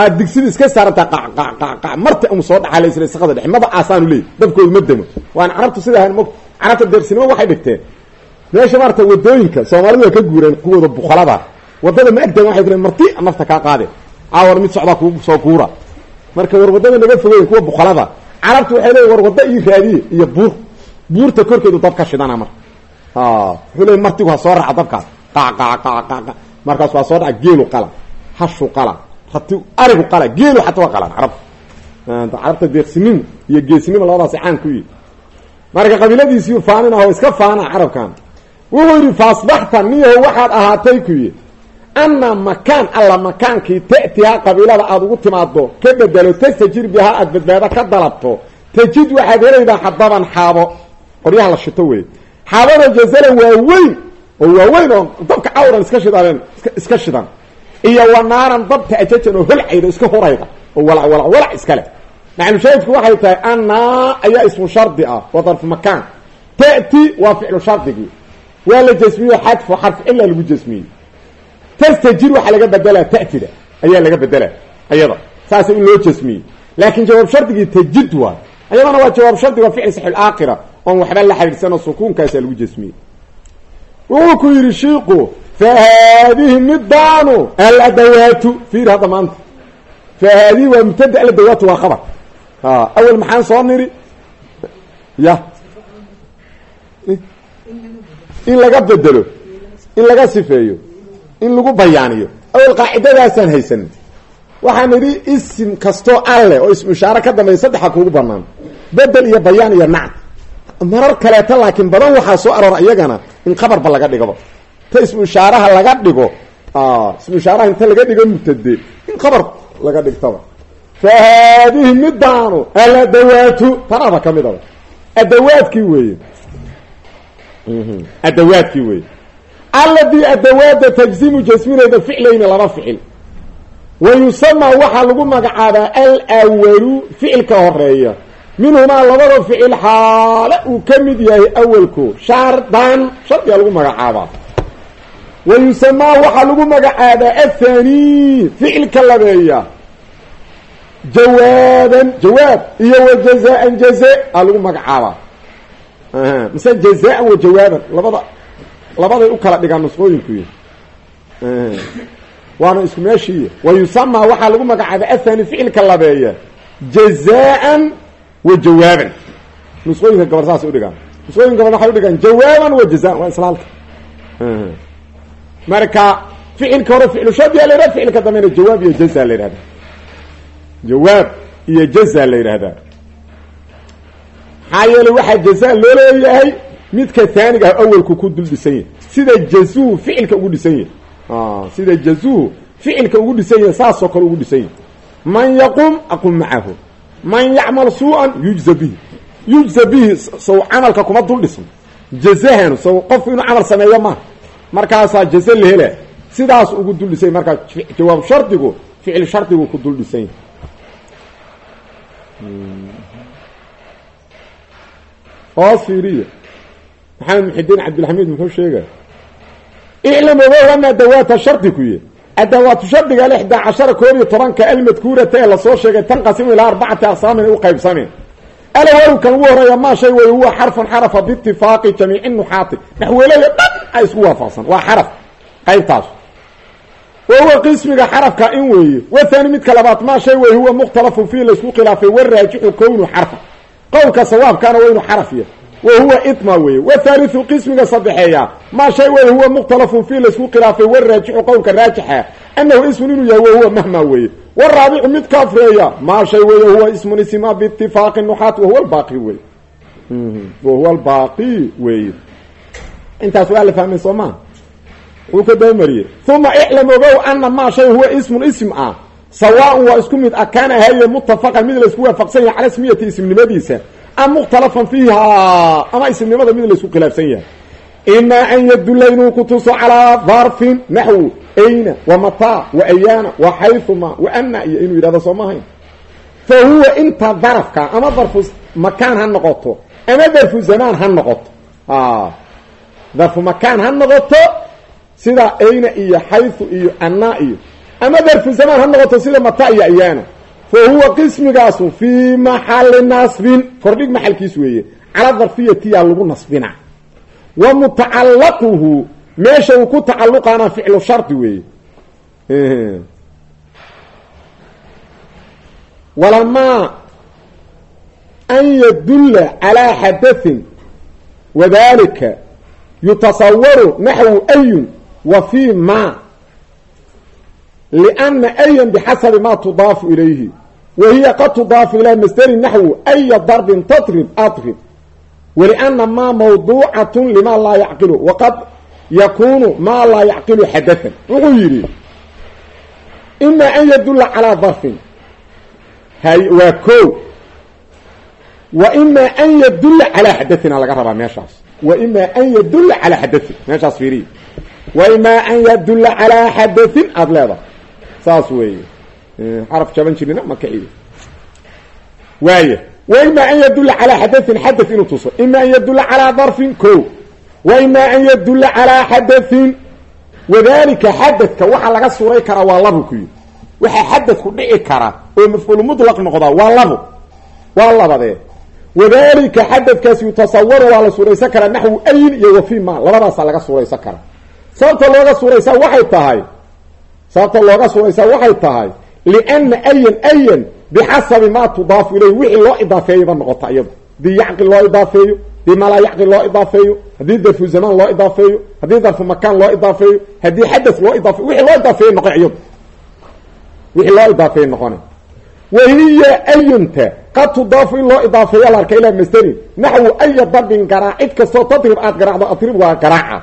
Aad digsidii iska saarantaa qaqaqaqac marta um soo dhaxaa laysla saqada dhexe. Maba aasaanu leeyahy dabkoodu ma demo. Waana carabtu sida ahan mog carabta deeqsinimo waxay dhigteen. Meesha maarata waddooyinka soomaalidu waa ka guureen kuwooda buqalada. Wadada ma agdan waxay tireen marti nafta kaa qaadeen caawar mid socdaa ku soo guura. Marka war waddada naga fogeyn kuwa buqalada carabtu waxay leeyiin war wadda ii buurta korkeedu dab ka shidana marka wuxuu leey martigu ha soo raaca dabkaas. Qaqaqaqaqa markaas waa soo dhaca geelu qala hashu qala rati arigu qala geelu xataa waa qalaan carabta carabta deeqsinimo iyo geesinimo labadaasi caan ku yihi marka qabiiladiisii faanina oo iska faana carabkan. Wuxuu yidhi fa asbaxta niyaho waxaad ahaatay ku yidhi. Anna makaan alla makaankii ta'tihaa qabiilada aada ugu timaado ka bedelo tastajir bihaa aada badbaado ka dalabto tajid waxaad helaydaa xadaban xaabo qoryaha la shito wey xaabada jazalan waa weyn oo waaweyn oo dabka cawran iska shidaan iska shidan iyo wanaaran dabta ajajan oo holcayda iska hurayda oo walac walac walac iska leh. Maclushaahidku waxay tahay annaa ayaa ismu shardi ah waa darfu makaan. Ta'ti waa ficlu shardigii. Waa la jasmiyo xadfo xarf cila lagu jasmiyey. Tastajir waxaa laga bedelaa ta'tida ayaa laga bedelaa ayada. Saasa in loo jasmiyey. Laakiin jawaab shardigii tajid waay ayadana waa jawaab shardi waa ficil saxil aakhira oon waxba la xidhiidhsanoo sukuunkaasaa lagu jasmiyey. Wuxuu ku yidhi shiiku fa haadihi midaanu aladawaatu fiir hadda maanta fa haadihi waa mubtada aladawaatu waa khabar. Awel maxaan soo niri? Ya. In laga bedelo in laga sifeeyo in lagu bayaaniyo. Awel qaacidadaasaan haysanin. Waxaan idhi isim kastoo alleh oo ismu ishaare ka dambeeya saddexa kuugu banaan bedel iyo bayaan iyo nacd marar kaleeta laakiin badan waxaa soo aroora iyagana in khabarba laga dhigaba ta ismu ishaaraha laga dhigo ismu ishaaraha inta laga dhigo mubtade in khabar laga dhigtaba fa haadihi midaanu aladawaatu tanaba ka midaba adawaadkii weeye. Adawaadkii weeye. Alladii adawaada tajzimu jasminayda ficlayni laba ficil. Wa yusamaa waxaa lagu magacaabaa alwalu ficilka horreeya minhumaa labada ficil xaale uu ka mid yahay awalku shardan shardiga lagu magacaabaa. Wa yusamaa waxaa lagu magacaabaa athani ficilka labeeya. Jawaaban jawaab iyo wa jazaan jaze a lagu magacaabaa. Mise jazaan wa jawaaban labada labaday u kala dhigaan nusqooyinku waana isku meeshii wa yusamaa waxaa lagu magacaabaa athani ficilka labeeya. Jazaan wa jawaaban nusqooyinka gabar saasay udhigaan nusqooyinka gabar waxay udhigaan jawaaban wa jazaan waa islaalka. Marka ficilka hore ficlu shardiyaa la yidhahda ficilka dambena jawaab iyo jaza la yidhahda jawaab iyo jaza la yidhahdaa. Maxaa yeelay waxaa jaza loo leeyahay midka taaniga ah awelku ku dul dhisan yahay. Sida jazuhu ficilka ugu dhisan yahay. Sida jazuhu ficilka ugu dhisan yahay saasoo kale ugu dhisan yahay. Man yaqum aqum macahu man yacmal suu-an yujza bihi. Yujza bihi sow camalka kuma dul dhisno jazahan sow qofku inuu camal sameeyo maaha markaasaa jaze la hela sidaas ugu dul dhisany markaa jawaab shardigu ficil shardigu ku dul dhisan hoos fiiriya maxamed muxidiin cabdilxamiid muxuu sheega iclam ogow ana adawaatu shardiga lixdaa cashara koob iyo tobanka almadkuurata ee la soo sheegay tanqasimu ilaa arbacati aqsaamin u qaybsameen alawalu kan ugu horreeya maa shay wey huwa xarfun xarafa biitifaaqi jamiici nuxaati. Naxweelaya dhan ay isku waafaqsan waa xaraf qaybtaas. Wa huwa qismiga xarafka in weeye. Wathani midka labaad maa shay wey huwa mukhtalafun fiih laysku khilaafay waraajixu kownu xarfa. Qowlka sawaabkaana waa inu xaraf ya wa huwa itma weeye wathaliu qismiga saddexeeya maa shay wey huwa mukhtalafun fiih laysku khilaafay waraajixu qowlka raajixa anahu ismun inuu yahay wahuwa mahma weeye waraabicu mid ka afreeya maa shay weeye huwa ismun isma biitifaaqi nuxaat wahuwa albaaqi weye wahuwa albaaqi weeye intaas waa la fahmay soo maa wuu ka dabamariyey uma iclam ogow ana maa shay huwa ismun ism ah sawaaun waa isku mid ah kaana mutafaqan mid laysku waafaqsan yahay cala ismnimadiisa am mukhtalafan fiiha. Ama ismnimada mid laysku khilaafsan yahay. Imaa an yadulla inuu ku tuso calaa darfin naxwu ayna wa mataa wa ayaana wa xayuma wa ana iyo inuu yidhahdo soo maahayn fa huwa inta darafka ama darfu makaan ha noqoto ama darfu zamaan ha noqoto. Darfu makaan ha noqoto sida ayna iyo xayu iyo ana iyo ama darfu zamaan ha noqoto sida mata iyo ayaana fa huwa qismigaasu fii maxali nasbin kordhig maxalkiis weeye cala darfiyatiyaa lagu nasbina. Wa mutacalaquhu meesha uu ku tacaluqaana ficlu shardi weeye. Walamaa an yadulla calaa xadaثin wadalika yutasawaru naxwu ayun wa fii ma liana ayan bixasabi ma ilayhi wa hiya qad tudaafu ilaa masderi naxwu aya darbin tadrib adrib waliana ma mawduucat lima laa yacqilu waqad yakunu ma laa yacqilu xadathan wuxuu yidhi ima an yadulla calaa darfin hay waa ko wa ima an yadulla calaa xadathina laga rabaa meeshaas wa ima an yadulla calaa xadahin meeshaas fiiriya wa ima an yadulla calaa xadathin aada leedahay saas weeye. Xaraf jaban jirina maka idi waaya wa ima an yadulla calaa xadahin xadath inuu tuso. Ima an yadulla calaa darfin ko wa ima an yadulla calaa xadathin wadalika xadadka waxaa laga suray karaa waa labu ku yidhi waxaa xadadku dhici kara oo mafcuulu mutlaq noqdaa waa labo. Waa labadee. Wadalika xadadkaas yutasawaru waa la suuraysan karaa naxwu ayin iyo wafi ma labadaasaa laga suuraysan karaa. Sababta looga suuraysaa waxay tahay sababta looga suuraysaa waxay tahay liana ayan ayan bixasabi ma tudaafu ilayh wixii loo idaafeeyaba noqota iyado haddii yacqil loo idaafeeyo haddii malaa yacqil loo idaafeeyo haddii darfu zamaan loo idaafeeyo haddii darfu makaan loo idaafeeyo haddii xadad loo idaafeyo wixii loo idaafeeye noqon iyado wixii loo idaafeeye noqona wahiya ayunta qad tudaafu in loo idaafeeya la arka ilaa masderin naxwu aya darbin garaac cid kastoo tadrib aad garaacdo adrib waa garaaca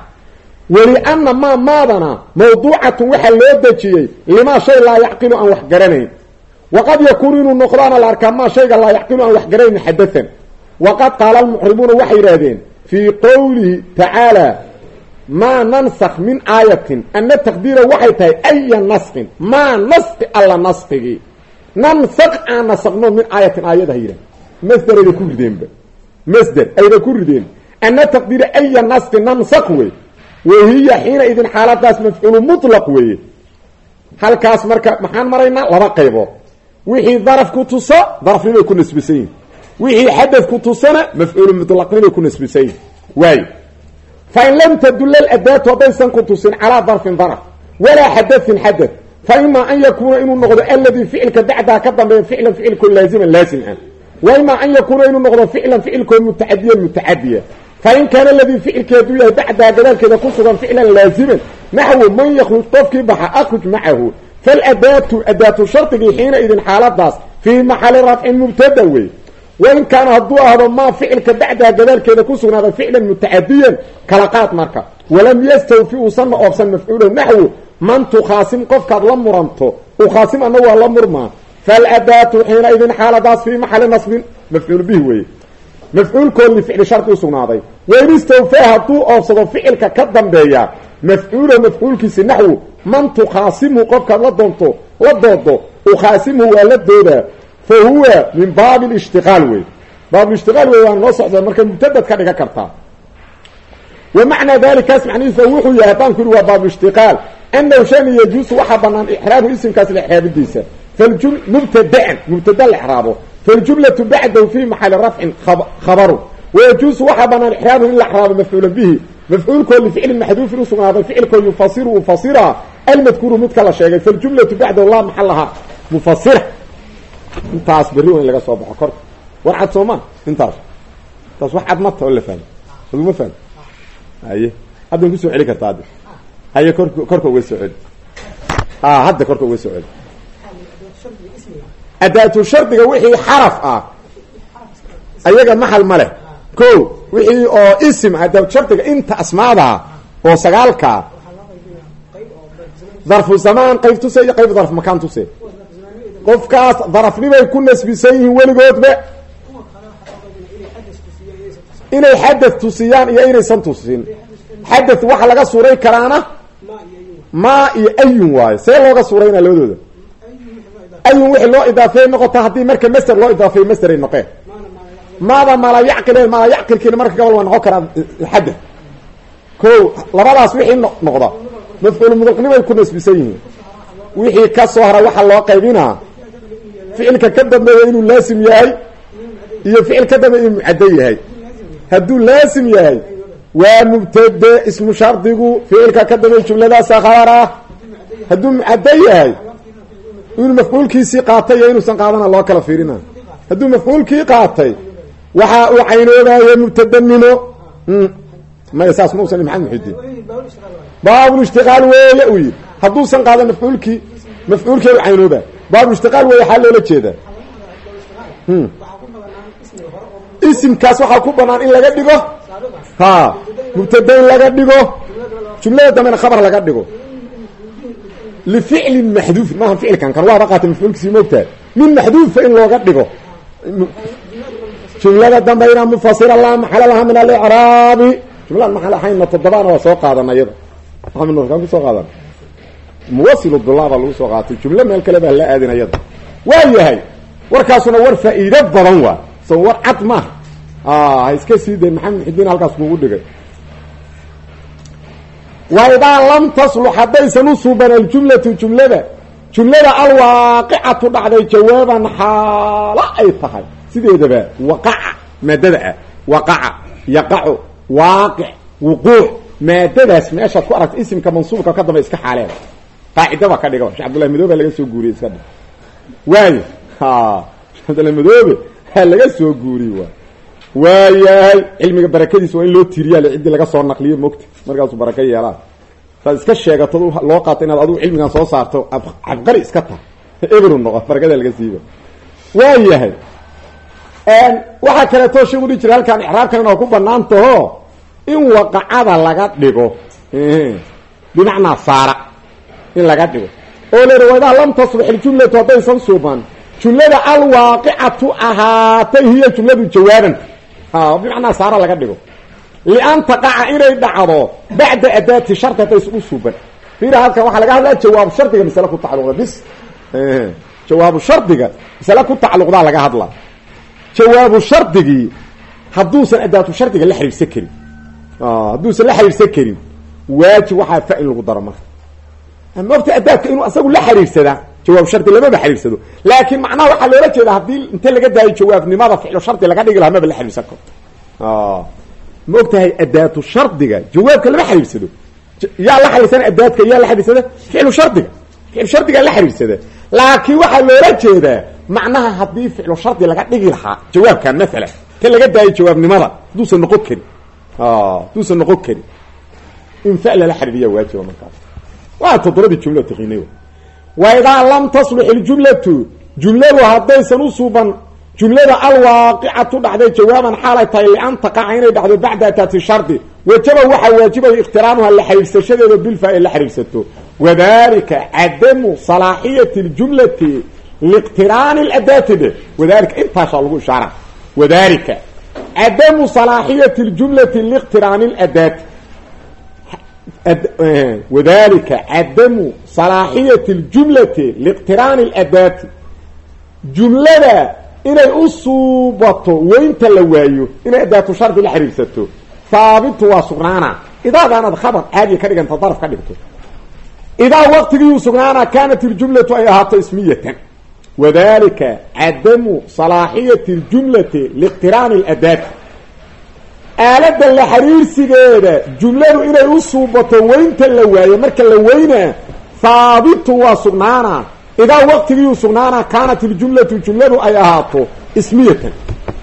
waliana maa maadana mawduucatun waxaa loo dejiyey limaa shay laa yacqilu aan wax garanayn. Waqad yakuunu inuu noqdaana la arkaa maa shayga laa yacqilu aan wax garanayn xadathan waqad qaala almucribuuna waxay yidhaahdeen fii qowlihi tacaala maa nansakh min aayatin ana taqdiira waxay tahay aya nasqin maa nasqi alla nasqigii nansaq aan nasaqno min aayatin aayadaha yidhah masder ayba ku rideenba. Masder ayba ku rideen ana taqdiira aya nasqi nansaq wey wahiya xiina idin xaaladaas mafcuulu mutlaq weeye. Halkaas marka maxaan maraynaa? Laba qaybood. Wixii daraf ku tusa darafnimay ku nasbisan yihiin wixii xadad ku tusana mafcuulu mutlaqnimay ku nasbisan yihiin waayo fain lam tadulla ladaatu haddaysan ku tusin calaa darfin darf walaa xadain xadad fa imaa an yakuuna inuu noqdo aladii ficilka bacdaa ka dambeeya ficlan ficilkoo laaziman laazim ah wa imaa an yakuuna inuu noqdo ficlan ficilkoo mutacadiyan mutacadiya fain kaana aladii ficilkii hadduu yahay bacdaha gadaalkeeda ku sugan ficlan laaziman naxwu man yakruj qofkii baxa akruj macahu faladaatu adaatu shardigii xiina idin xaaladaas fii maxali rafcin mubtada wey wain kaana hadduu ahdo maa ficilka bacdaha gadaalkeeda ku sugnaaday ficlan mutacadiyan kala qaad marka walam yastawfi uusanna oobsan mafcuulahu naxwu man tukhaasim qofkaad la muranto ukhaasim ana waa la murmaa faladaatu xiina idin xaaladaas fii maxali nasbin mafcuul bihi weye mafcuulkood lificli shardi usugnaaday wain istawfaa hadduu oobsado ficilka ka dambeeya mafcuulahu mafcuulkiisi naxwu man tukhaasimu qofkaad la doonto la doodo ukhaasimhu waa la doodaa fa huwa min baabi lishtiqaal wey baabulishtiqaal wey waan noo socda marka mubtadad ka dhigan kartaa wa macnaa dalikaas macnihiisa wuxuu yahay haddaan ku yihi waa baabulishtiqaal anahu shani yajuusu waxaa banaan ixraabu isimkaas la wayajuusu waxaa banaan ixraabu in la exraabo mafcuula bihi mafcuulkoo lificlin maxduufin usugnaaday ficilkoo yufasiru uu fasira almadkuuru midka la sheegay faljumlatu bacdahu laa maxalaha mufasira intaas berri waa in laga soo baxo korka war cad soo maa intaas intaas wax cad mata oo la fahmo aduma fahmo haye haddan ku soo celi kartaa addi haye kork korka uga soo celi a hadda xaraf ah ayaga maxal ma ko wixii oo isim adaatu shardiga inta asmaadaa oo sagaalkaa darfu zamaan qayb tuse iyo qayb darf makaan tuse. Qofkaas darafnibay ku nasbisan yihiin weligoodba. Inay xadad tusiyaan iyo inaysan tusin. Xadad waxa laga suuray karaana? Maa iyo ayun waayo see looga suuraynaa labadooda. Ayun wixii loo idaafeey noqota haddii marka master loo idaafeeyo masteray noqeen maada mala yacqileen mala yacqilkiina marka gobol waa noqon karaa xadad ko labadaas wixii noqda. Mafcuul mudaqnibay ku nasbisan yihiin. Wixii ka soo hara waxaa loo qaybinaa ficilka ka dambeeya inuu laasim yahay iyo ficil ka dambeeya inuu mucaddo yahay. Hadduu laasim yahay waa mubtade ismu shardigu ficilka ka dambeeya jumladaasa khabar ah hadduu mucaddo yahay inuu mafcuulkiisii qaatay iyo inuusan qaadana loo kala fiirina. Hadduu mafcuulkii qaatay waxa uu caynoobaye mubtadanimo maya saas ma usan maxamed muxidiin baabulishtiqaal weeye uu yidhi. Hadduusan qaadan mafcuulkii mafcuulkii u caynooba baabulishtiqaal weeye waxaa loola jeedaa. Isimkaas waxaa ku banaan in laga dhigo. Ha. Mubtada in laga dhigo. Jumlada dambena khabar laga dhigo. Lificlin maxduufin maaha ficilkan kan. Waaba qaata mafcuulkiisii moogtahay. Min maxduufa in looga dhigo jumlada dambayna mufasira laa maxala laha min alicraabi. Jumladan maxal ahayna toddobaana waa soo qaadana iyada maxamed nurkaan ku soo qaadan. Muwasil dulaabaa lagu soo qaatay jumlo meel kale baa la aadin iyada waa yahay warkaasuna war faa'iido badan waa. So war cad maaha ha iska sii maxamed muxidiin halkaas kuugu dhigay. Wa idaa lam taslux haddaysan u suuban aljumlatu jumlada. Jumlada alwaaqicatu dhacday jawaaban xaalo ay tahay sideedaba waqaca maadada ah. Waqaca yaqacu waaqic wuquuc. Maadadaas meeshaad ku aragta isimka mansuubka ka damba iska xaaleeda qaacidaba ka dhiga. Shee abdullahi madoobe laga soo guuriyey iska dhig. Waayo abdullahi madoobe ha laga soo guuriye waay waayahay cilmiga barakadiisa waa in loo tiiriyaa ciddii laga soo naqliyo mogta markaasuu baraka yeelaan saad iska sheegato loo qaato inaad adigu cilmigan soo saarto cabqari iska tahay ebru noqo barakada laga siiba waa yahay waxaa kaleeto sheegu dhihi halkaan icraabkan inaa ku banaan taho in waqacada laga dhigo. Bimacnaa saara in laga dhigo. Oo yidha idaa lam tasbax iljumlatu haddaysan suuban jumlada alwaaqicatu ahaatay hiya jumladu jawaaban. Bimacnaa saara laga dhigo. Lian taqaca inay dhacdo bacda adaati shardi haddaysan u suuban. Fiira halkan waxaa laga hadlaya jawaabu shardiga masale ku tacalluqda bis. Jawaabu shardiga masale ku tacalluqdaa laga hadla jawaabu shardigii hadduusan adaatu shardiga la xiriirsan karin. Hadduusan la xiriirsan karin. Waajib waxaa fa in lagu daro marka. Maogta adaadka inuu asagu la xiriirsadaa jawaab shardi lamaba xiriirsado. Laakiin macnaha waxaa loola jeeda haddii inta laga daayo jawaabnimada ficlo shardi laga dhigi maba la xiriirsan karo. Ma og tahay adaatu shardiga jawaabka lama xiriirsado? Yaa la xiriirsana adaadka yaa la xiriirsada ficlu shardiga. Ficlu shardigaa la xiriirsada laakiin waxaa loola jeedaa macnaha haddii ficlu shardi laga dhigi lahaa jawaabkan maalan ta laga daayo jawaabnimada hadduusan noqon karin. Duusan noqon karin. In fa lala xiriiriya waajiba markaas. Waa toddobadii jumlo taqiinay wa idaa lam taslux iljumlatu jumladu haddaysan u suuban jumlada alwaaqicatu dhacday jawaaban xaalay tahay lian taqaca inay dhacdo bacda ataati shardi wajaba waxaa waajibaya ikhtiraanuha la xiriirsashadeeda bilfa ay la xiriirsato wadalika cadamu salaaxiyati ljumlati liqtiraani ladaati dhe wadalika intaashaa lagu ishaara wadalika cadamu salaaxiyati ljumlati liqtiraani ladaati wadalika cadamu salaaxiyati ljumlati liqtiraani ladaati jumlada inay u suubato weynta la waayo inay adaatu shardi la xiriirsato haabitu waa sugnaana idaadaanad khabar caadiya ka dhiganta daraf ka dhigto idaa waqtigiiu sugnaana kaanat iljumlatu ay ahaato ismiyatan wadalika cadamu salaaxiyati ljumlati liqtiraani ladaati aalada la xiriirsigeeda jumladu inay u suubato weynta la waayo marka la weynaa haabitu waa sugnaana idaa waqtigiiu sugnaana kaanat iljumlatu jumladu ay ahaato ismiyatan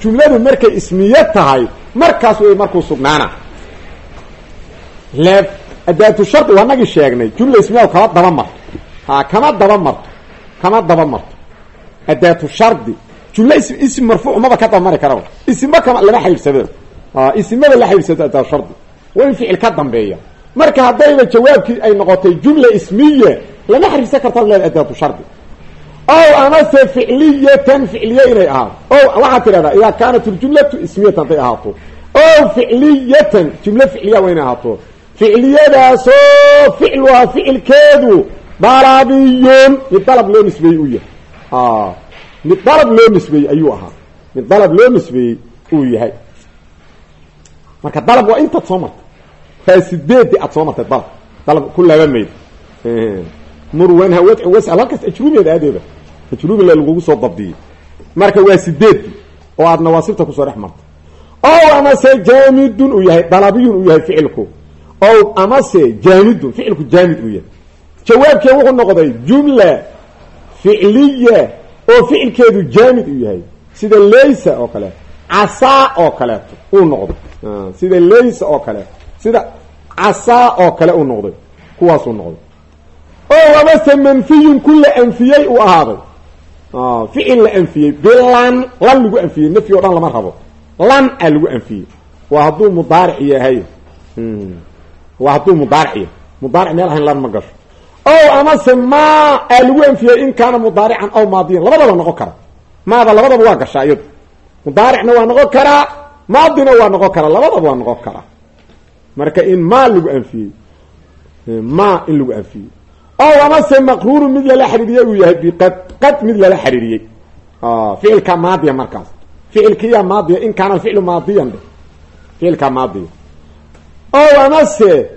jumladu markay ismiye tahay markaas way markuu sugnaana adaatu shardi waa nagii sheegnay. Jumla ismiya kama daba marto. Ha kama daba marto. Kama daba marto. Adaatu shardi. Jumla is ism marfuuc maba ka daba mari karaba. Isma kama lama xiriirsado ismada la xiriirsado adaatu shardi. Waa in ficil ka dambeeya. Marka haddayba jawaabkii ay noqotay jumla ismiya lama xiriirsan karta leeda adaatu shardi. Ow amase ficliyatan ficliye inay ahaato o waxaad tidhahdaa idaa kaanat iljumlatu ismiyatan hadday ahaato. O ficliyatan jumlo ficliya waa inay ahaato ficliyadaasoo ficluhaa ficilkeedu dalabiyun mid dalab loo nisbeeyey uu yahay. Mid dalab loo nisbeeyey ayuu ahaa. Mid dalab loo nisbeeyey uu yahay. Marka dalab waa intaad soo martay. Waa sideedii aad soo martay dalab. Dalab ku laba mayd. Murwanha wadci wasal halkaas ajruumiyeed aadeeda. Ajruumila lagugu soo dabdiyey marka waa sideedii oo aad nawaasibta ku soo dhex martay. Uu yahay dalabiyun yahay ficilku ow amase jaamidun ficilku jaamid uu yahay. Jawaabkee wuxuu noqday jumla ficliya oo ficilkeedu jaamid uu yahay. Sida laysa oo kaleeto casaa oo kaleeto uu noqday. Sida laysa oo kaleeto sida casaa oo kale uu noqday. Kuwaasuu noqday. O amase manfiyun ku la anfiyey uu ahaaday. Ficil la anfiyey bilan lan lagu anfiyey nafyi o dhan lama rabo. Lan a lagu anfiyey waa hadduu mudaaric yahay waa hadduu mudaaric yahay. Mudaaric meel ahayn lan ma gasho. O amase maa aa lagu anfiyey in kaana mudaarican aw maadiyan. Labadaba noqon kara. Maada labadaba waa gashaa iyadu. Mudaaricna waa noqon karaa maadina waa noqon karaa labadaba waa noqon karaa marka in maa lagu anfiyey. Ma in lagu anfiyey. O amase maqruuru mid lala xiriiriyey uu yahay biqad qad mid lala xiriiriyey ficilka maadiya markaas. Ficilkiya maadiya in kaana ficlu maadiyan dhe ficilka maadiya o amase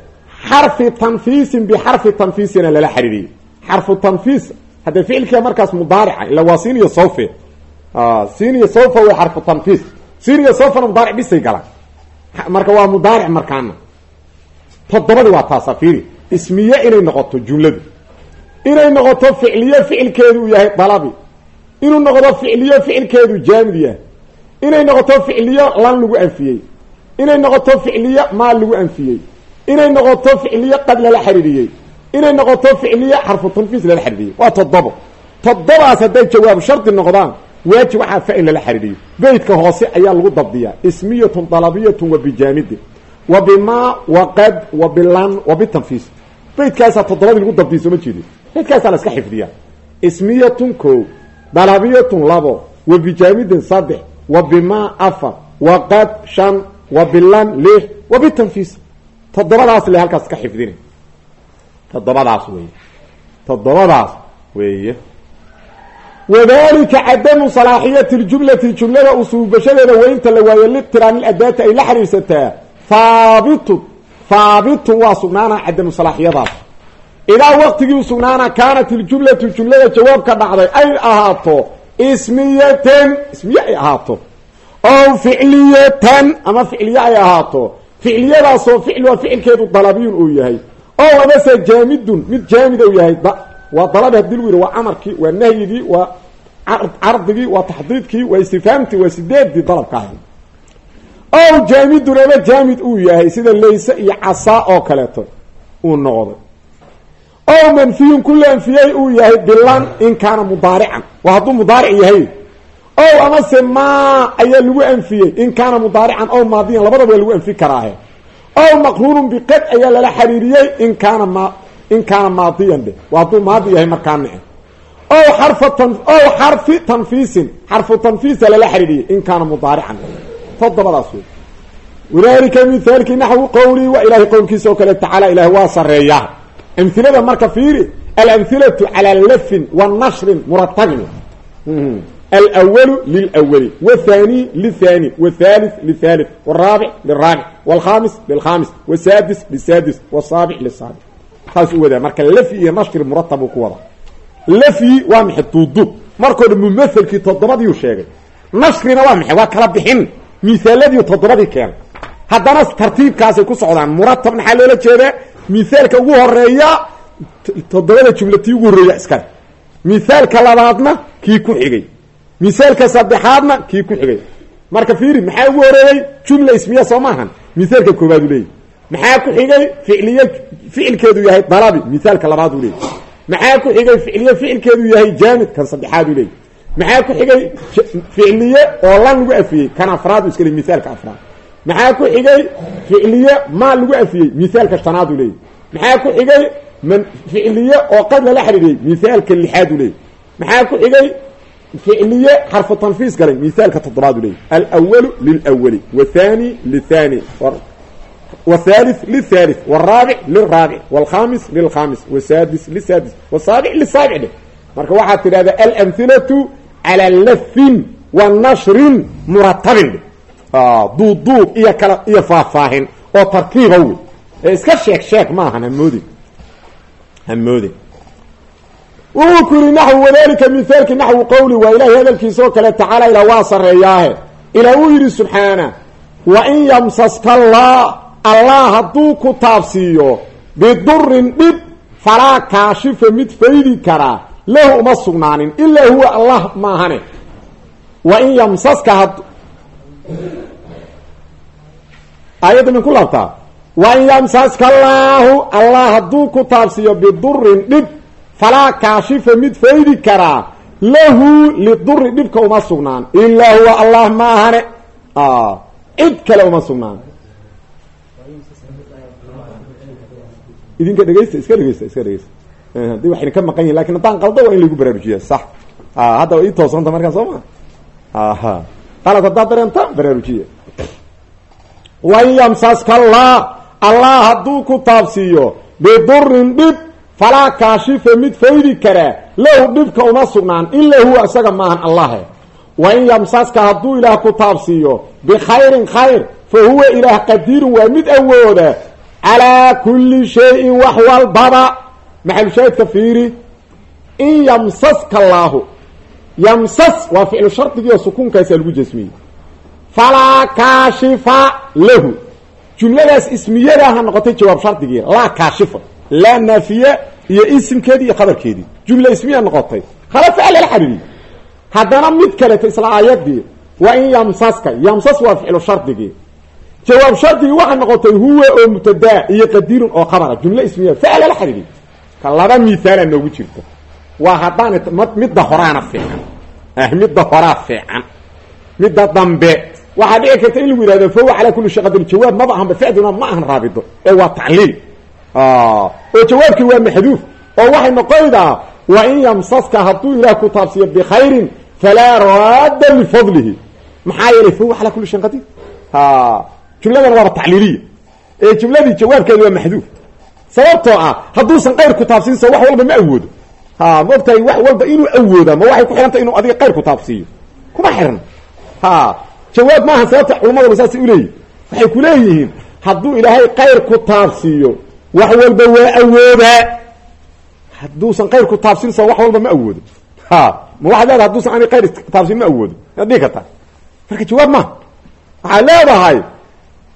xarfi tanfiisin bixarfi tanfiisina lala xiriiriyey. Xarfu tanfiis haddee ficilkiya markaas mudaarica ila waa sin iyo sofe sin iyo sofa way xarfu tanfiis. Sin iyo sofana mudaaric dhisay galaan. Marka waa mudaaric markaana. Toddobadi waa taasa fiiri. Ismiye inay noqoto jumladu inay noqoto ficliye ficilkeedu yahay dalabi inuu noqdo ficliyo ficilkeedu jaamid yahay. Inay noqoto ficliyo lan lagu anfiyey inay noqoto ficliyo maal lagu anfiyey inay noqoto ficliyo qad lala xiriiriyey inay noqoto ficliyo xarfu tanfiis lala xiriiriyey waa toddobo. Toddobaas hadday jawaab shardi noqdaan waajib waxaa fa in lala xiriiriyo beytka hoose ayaa lagu dabdiyaa. Ismiyatun dalabiyatun wa bijaamidin wa bimaa wa qad wa bilan wa bitanfiis. Beytkaasaa toddobadii lagu dabdiya sooma jeedi beytkaasaa la iska xifdiyaa. Ismiyatun ko dalabiyatun labo wa bijaamidin saddex wa bimaa afar wa qad wa bilan lix wa bitanfiis. Toddobadaas le halkaas iska xifdina toddobadaas weeye. Toddobadaas weeye. Wadalika cadamu salaaxiyati ljumlati jumlada usuubashadeeda weynta la waayo liqtiraani adaati ay la xiriirsataa haabitu haabitun waa sugnaana cadamu salaaxiyadaas. Idaa waqtigii u sugnaana kaanat iljumlatu jumlada jawaabka dhacday ay ahaato ismiyatan ismiye ay ow ficliyatan ama ficliye ay ahaato. Ficliyadaasoo ficluha ficilkeedu dalabiyun uu yahay ow amase jaamidun mid jaamid u yahay waa dalabi haddii lagu yidhi waa amarkii waa nahyigii waa cardigii waa taxdiidkii waa istifaamtii waa sideedii dalabka ahay ow jaamidun ama jaamid uu yahay sida layse iyo casaa oo kaleeto uu noqday. Ow manfiyun ku la uu yahay bilan in kaana mudaarican. Waa hadduu mudaaric yahay ow amase maa ayaa lagu anfiyey. In kaana mudaarican ow maadiyan labadaba waa lagu anfi karaahe ow maqruunun biqad ayaa lala xariiriyey in kaana ma in kaana maadiyan dhe waa hadduu maadi yahay markaana ow xarfa tan ow xarfi tanfiisin xarfu tanfiisa lala xariiriyey in kaana mudaarican. Todobadaas wey wadalika mithaalkii naxwu qowlii waa ilaahay qowlkiisa oo kale tacaala ilaah waa sareeyaa amhilada marka fiiri alamhilatu calaa lafin wa nashrin muratabin alwalu lilwali wthani lithani wthalith lithalith wraabic liraabic wlkhamis lilkhamis wsadis lisadis wsaabic lisaabic saas u wadaa marka lafyi iyo nashri muratab uu ku wada lafyi waa maxay duuduub markoo dhan mumaselkii toddobadiiu sheegay nashrina waa maxay waa kala bixin mihaaladii toddobadii keenay haddana tartiibkaasay ku socdaan muratab maxaa loola jeedaa mithaalka ugu horreeya toddobada jumlatii ugu horreeya iskale mithaalka labaadna kii ku xigay mithaalka saddexaadna kii ku xigay. Marka fiiri maxaa ugu horeeyey jumla ismiya soo maahan. Mithaalka koobaad u leeyahy maxaa ku xigay ficliye ficilkeedu yahay dalabi? Mithaalka labaad u leeyahy maxaa ku xigay ficliye ficilkeedu yahay jaamid? Kan saddexaad u leeyahy maxaa ku xigay ficliye oo lan lagu afiyey? Kan afraad u iska leey mithaalka afraad. Maxaa ku xigay ficliye maa lagu afiyey? Mithaalka shanaad u leeyahy maxaa ku xigay ficliye oo qad lala xiriiriyey mithaalka lixaad u leeyahy maxaa ku xigay ficliye xarfu tanfiis galay mithaalka toddobaad u leeyahy alwalu lilwali wathani lithani wthalith lithalith wraabic liraabic wlkhamis lilkhamis wsadis lisadis wsaabic lisaabic dheh marka waxaad tidhahdaa alamhilatu calaa lafin wa nashrin muratabin dheh duuduub iyo kala iyo faahfaahin oo tartiiba wey ee iska sheeg sheeg maahan hamoodin hamoodin wuxuu ku yihi naxwu wadalika mithaalki naxwu qowli waa ilahay hadalkiisa oo kale tacaala ilaa waa sareeyaahe ilaa uu yidhi subxaana wain yamsaska allah allah hadduu ku taabsiiyo bidurin dhib falaa kaashifa mid faydi karaa lahu uma sugnaanin ilaa huwa allah maahane. Wain yamsaska had aayadda min ku laabtaa. Wain yamsaska allaahu allah hadduu ku bidurin dhib falaa kaashifa mid faydi karaa lahu liduri dhibka uma sugnaan. Ilaa huwa allah maahane cid kale uma sugnaan. Idinka dhegeysta iska dhegeysta iska dhegeysta haddii waxayna ka maqan yihiin laakiin haddaan qaldo waa in laygu baraarujiya sax. Hadda wa ii toosanta markaan soo ma? Aha qalad haddaad dareenta baraarujiya wain yamsaska allah. Allah hadduu ku taabsiiyo bidurin dhib falaa kaashifa mid faydi karaa lahu dhibka uma sugnaan ilaa huwa isaga maahan allahe. Wain yamsaska hadduu ilaah ku taabsiiyo bikhayrin khayr fa huwa ilaah qadiirun waa mid awooda. Calaa kulli shayin wax walbaba. Maxalushaahidka fiiri? In yamsaska allaahu yamsas waa ficlu shardigii oo sukuunkaasaa lagu jasmiyey. Falaa kaashifa lahu. Jumladaas ismiyadaha noqotay jawaab shardigii. Laa kaashifa. Laa naafiye iyo isimkeedii iyo khabarkeedii jumla ismiya noqotay. Khala ficl lala xariiriy haddana mid kaleto isla aayadii waa in yamsaska yamsas waa ficlu shardigii. Jawaab shardigii waxay noqotay huwa oo mubtadaa iyo qadiirun oo khabara. Jumle ismiya ficl lala xariiriy ka laba mihaala noogu jirto. Waa haddaan midda horaana fiican. Ah midda horaa fiican. Midda dambe. Waxaa dhici karta in lagu yihahdo fahuwa calaa kulli shay qadir jawaab maba ma ahan raabido. Ee waa tacliil oo jawaabkii waa maxduuf oo waxay noqonaydaa wa in yamsaska hadduu ilaah ku taabsiiyo bikhayrin falaa raadda lifadlihi. Maxaa yeelay fahuwa calaa kulli shayin qadiir jumladana waaba tacliiliya. Ee jumladii jawaabkeedi waa maxduuf. Sababtoo ah hadduusan qayr ku taabsiinso wax walba ma awoodo. Ha maogtahay wax walba inuu awooda ma waxay ku xihantay inuu adiga qayr ku taabsiiyo? Kuma xiran ha jawaab maaha sababta culamadaba saasay uleeyihin waxay ku leeyihiin ilaahay qayr ku wax walba waa awoodaa hadduusan qayr ku taabsiinso wax walba ma awoodo ha ma waxaad leedahay hadduusan ani qayr taabsiin ma awoodo ad dhigi kartaa. Marka jawaab maaha waxaad leedahay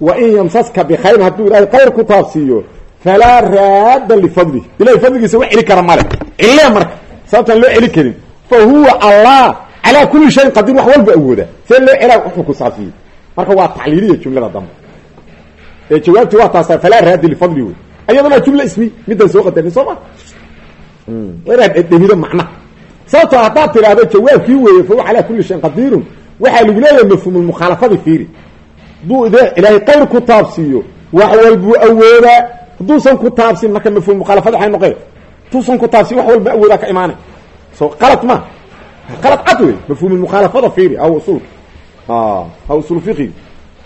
wa in yamsaska bikhayrin hadduu ilahay qayr ku taabsiiyo falaa raadda lifadlih ilahay fadligiisa wax celi kara male cille marka. Sababtaan loo celi karin. Fa huwa allah calaa kulli shayin qadiir wax walba awooda. See loo celaa wuxuu ku saabsiiyey. Marka waa tacliiliya jumlada dambe. Ee jawaabti waa taasa falaa raadi lifadli wey ayadana jumla ismi midaan soo qadarnay soo ma? Inaad dhedhemido macnaha sababtoo haddaad tidhaahdo jawaabkii weeye fa huwa calaa kulli shayin qadiirun waxaa lagu leeyahay mafhuumulmukhaalafadii fiiri. Hadduu de ilaahay qayr ku taabsiiyo wax walbuu awoodaa hadduusan ku taabsin marka mafhuum mukhaalafada waxay noqeen. Hadduusan ku taabsin wax walba awoodaa ka imaanay. So qalad ma. Qalad cad wey mafhuumulmukhaalafada fiiri aw usul aw usul fiqi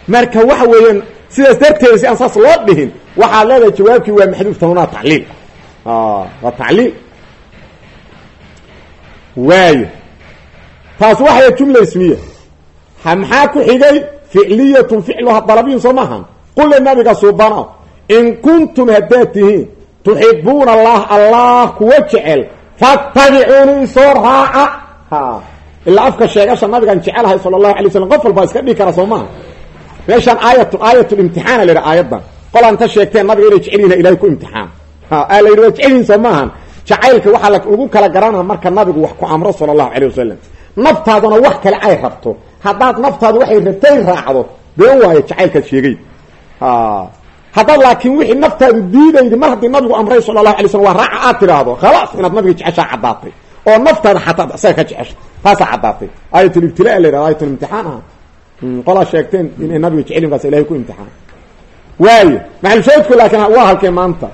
marka waxa weeyaan sidaas darteeda si aan saas loo dhihin waxaad leedahay jawaabkii waa maxduuf tanaa tacliil. Waa tacliil. Waayo. Taas waxay jumla ismiya maxaa ku xigay ficliyatun ficluha dalabiyun soo maahan qule nabiga suubano in kuntum haddaad tihiin tuxibuuna allah allah kuwa jecel fattabicuuni isoo raaca. Ilaa afka sheegasha nabigaan jecelahay sala allahu alay slam qof walbaa iska dhigi kara soo maaha meeshaan aayat aayatulimtixaana la aayaddan qolaan ta sheegteen nabiga inay jecel yihiin ilahay ku imtixaan. La yidhi waa jecel yihiin soo jacaylka waxaa lagu kala garanaa marka nabigu wax ku amro sala allahu calayh naftaaduna wax kale ay rabto. Haddaad naftaadu waxay rabtay raacdo been waayo jacaylkaad sheegay. Haddaad laakiin wixii naftaadu diidaydi mar haddii nabigu amray sala allahu alay waa raaca aad tidhaahdo khalaas inaad nabiga jeceshaa caddaatay. Oo naftaada xataa isaga ka jecesha taasaa caddaatay. Aayatulibtilaa la yidhahdo aayatulimtixaan ah sheegteen inay nabiga jecelin kaas ilahay ku imtixaan waayo maxalushaahidku laakiin waa halkee maanta.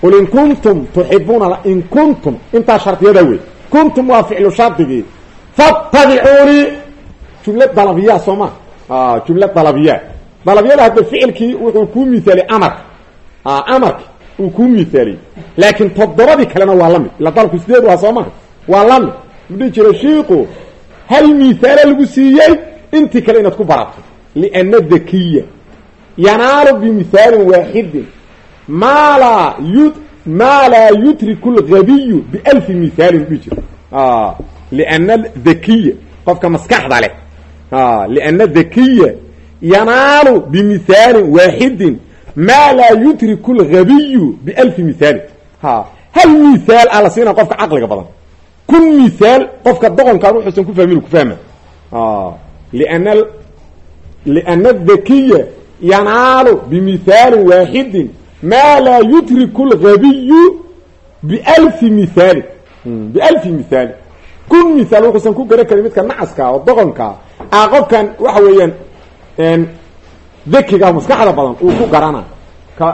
Qul in kuntum tuxibuuna in kuntum intaa shardiyada wey kuntum waa ficlu shardigii fattabicuuni. Jumla dalabiyaa soo ma. Jumla dalabiyaa. Dalabyada hadda ficilkii wuxuu kuu miaaliyey amarka amarka uu kuu miaaliyey laakiin toddobadii kalena waa la mid ila dalku sideed waa soo maha waa la mid udhihi jira shiiku hal miaala lagu siiyey? Intii kale inaad ku barato. Liana dakiya yanaalu bimihaalin waaxidin maa laa yu maa laa yudriku lgabiyu bialfi mihaalin udhihi jira liana dakiya qofka maskaxda leh. Liana dakiya yanaalu bimihaalin waaxidin maa laa yudriku lgabiyu bialfi mihaalin ha hal mihaal a la siina qofka caqliga badan? Kun mihaal qofka doqonkaan wuxuusan ku fahmin ku fahma. Liana liana dakiya yanaalu bimihaalin waaxidin maa laa yudriku lgabiyu bialfi mihaalin bialfi mihaalin kun mihaal wuxuusan ku garan karin midka nacaska oo doqonkaa a qofkan waxa weeyaan dakiga maskaxda badan uu ku garana ka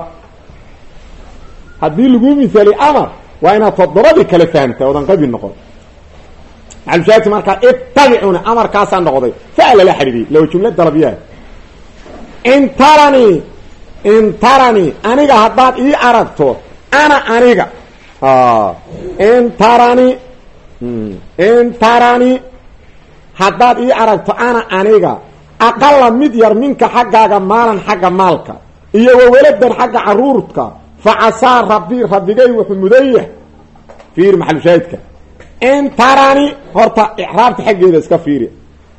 haddii laguu mihaaliy amar waa inaad toddobadii kale fahamta odan qabi noqon maxalushaati markaa itabicuna amarkaasaa noqday faala la xidhiidiyey low jumla dalabyaha intarani intarani aniga haddaad ii aragto ana aniga. Intarani intarani haddaad ii aragto ana aniga. Aqala mid yar minka xaggaaga maalan xagga maalka iyo wawaladan xagga caruurka fa casaa rabbi rabbigay wuxuu mudan yahay. Fiiri maxalushaahidka in tarani horta icraabta xaggeeda iska fiiri.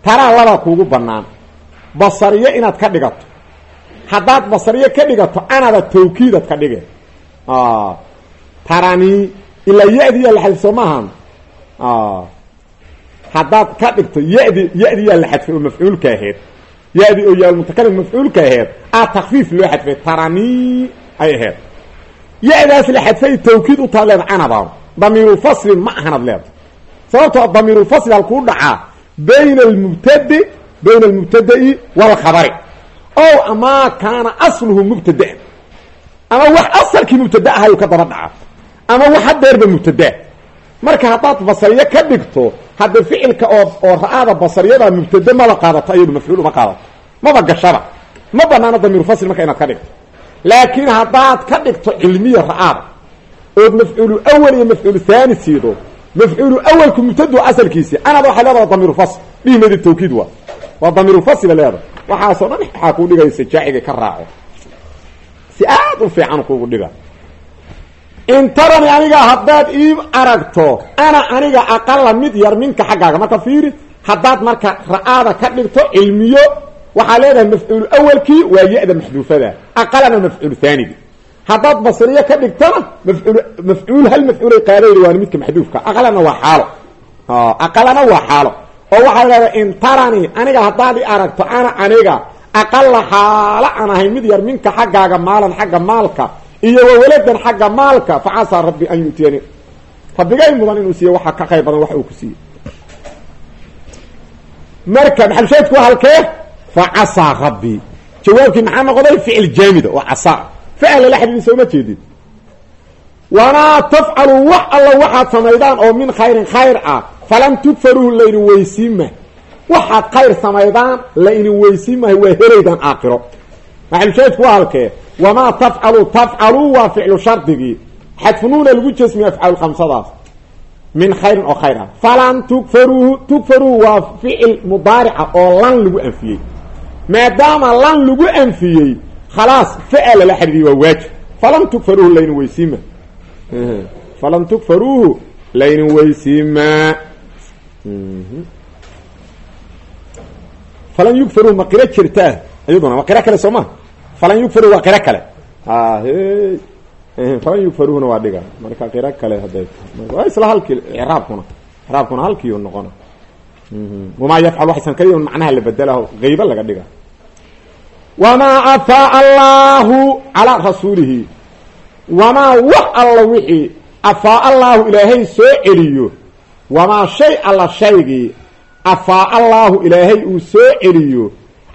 Taraa labaa kuugu bannaan. Basariyo inaad ka dhigato haddaad basariyo ka dhigato anada tawkiidad ka dhige tarani ilaa ya-diyaa la xadfo maahan haddaad ka dhigto yadi ya-diyaa la xadfay oo mafcuulka aheyd ya-di oo yaalmutakalim mafcuulka aheyd aa takfiif loo xadfay tarani ay aheyd ya-daas la xadfay tawkiid u taad leeda canaba damiirulfaslin ma ahanad leeda sababtoo damiirulfasli halkuu dhacaa bayna almubtadi bayna almubtada'i waalkhabari ow amaa kaana asluhu mubtadaan ama wax asalkii mubtada ahayu ka daba dhaca ama wax hadeerba mubtadaa marka haddaad basariyo ka dhigto hadda ficilka oo oo ra'aada basariyada mubtade maba qaadato ayadu mafcuul uma qaadato maba gashaba ma banaano damiirufasl marka inaad ka dhigto laakiin haddaad ka dhigto cilmiya ra'aada ood mafcuulu awal iyo mafcuulu haani siido mafcuulu awalku mubtadu asalkiisi anad waxay leedaha damiirufasl dhihimadi tawkiid waa waa damiirulfasla leeda waxaasoo dhan waxaa kuu dhigaysa jaaciga ka raaco. Si aad u fiican kuugu dhiga. Intarani aniga haddaad ii aragto ana aniga aqala mid yar minka xaggaaga marka fiiri. Haddaad marka ra'aada ka dhigto cilmiyo waxaa leedahay mafcuul awalkii waa ya-da maxduufada aqalana mafcuul haanigi haddaad basriyo ka dhigtona mafcuul mafcuul hal mafcuulay qaadayda waana midka maxduufka. Aqalana waa xaalo. Aqalana waa xaalo oo waxaa leedahay intarani aniga haddaad aragto ana aniga aqala xaala aan ahay mid yar minka xaggaaga maalan xagga maalka iyo wawaladan xagga maalka fa casaa rabbi an yu'tiyani rabbigay mudan inuu siiye waxaa ka qayr badan wax uu ku siiyey. Marka maxalsheedku waa halkee? Fa casaa rabbi. Jawaabkii maxaa noqday? Ficil jaamida oo casaa. Ficala la xidhiidhi sooma jeedid. Wamaa tafcalu wax alla waxaad samaydaan oo min khayrin khayr ah falan tudfaruhu laydin weysiima waxaad khayr samaydaan la idin weysiin maayo waa helaydaan aakhiro maxalsheedku waa halkee wamaa tafcalu tafcalu waa ficlu shardigii xadfunuuna lagu jesmiye afcaal khamsadaas min khayrin oo khayr ah falan tukfaruuhu tukfaruuhu waa ficil mudaarica oo lan lagu anfiyey maadaama lan lagu anfiyey khalaas ficala la xidhiidiy waa waajib falan tukfaruuhu laydin weysiima falan tukfaruuhu laydin weysiimaa falan yugfaruuhu ma qiro jirtaa iyaduna waa qiro kale soo ma falan yugfaruhu waa qiro kale. Falan yugfaruhuna waa dhiga. Marka qiro kale haday waa isla halkii iraabkuna iraabkuna halkiiu noqona wamaa yafcal waxaysan kaliya macnaha la bedelaho qaybo laga dhiga. Wamaa afaa allahu calaa rasuulihi. Wamaa wax alla wixii afaa allaahu ilaahay soo celiyo wamaa shay alla shaygii afaa allaahu ilaahay uu soo celiyo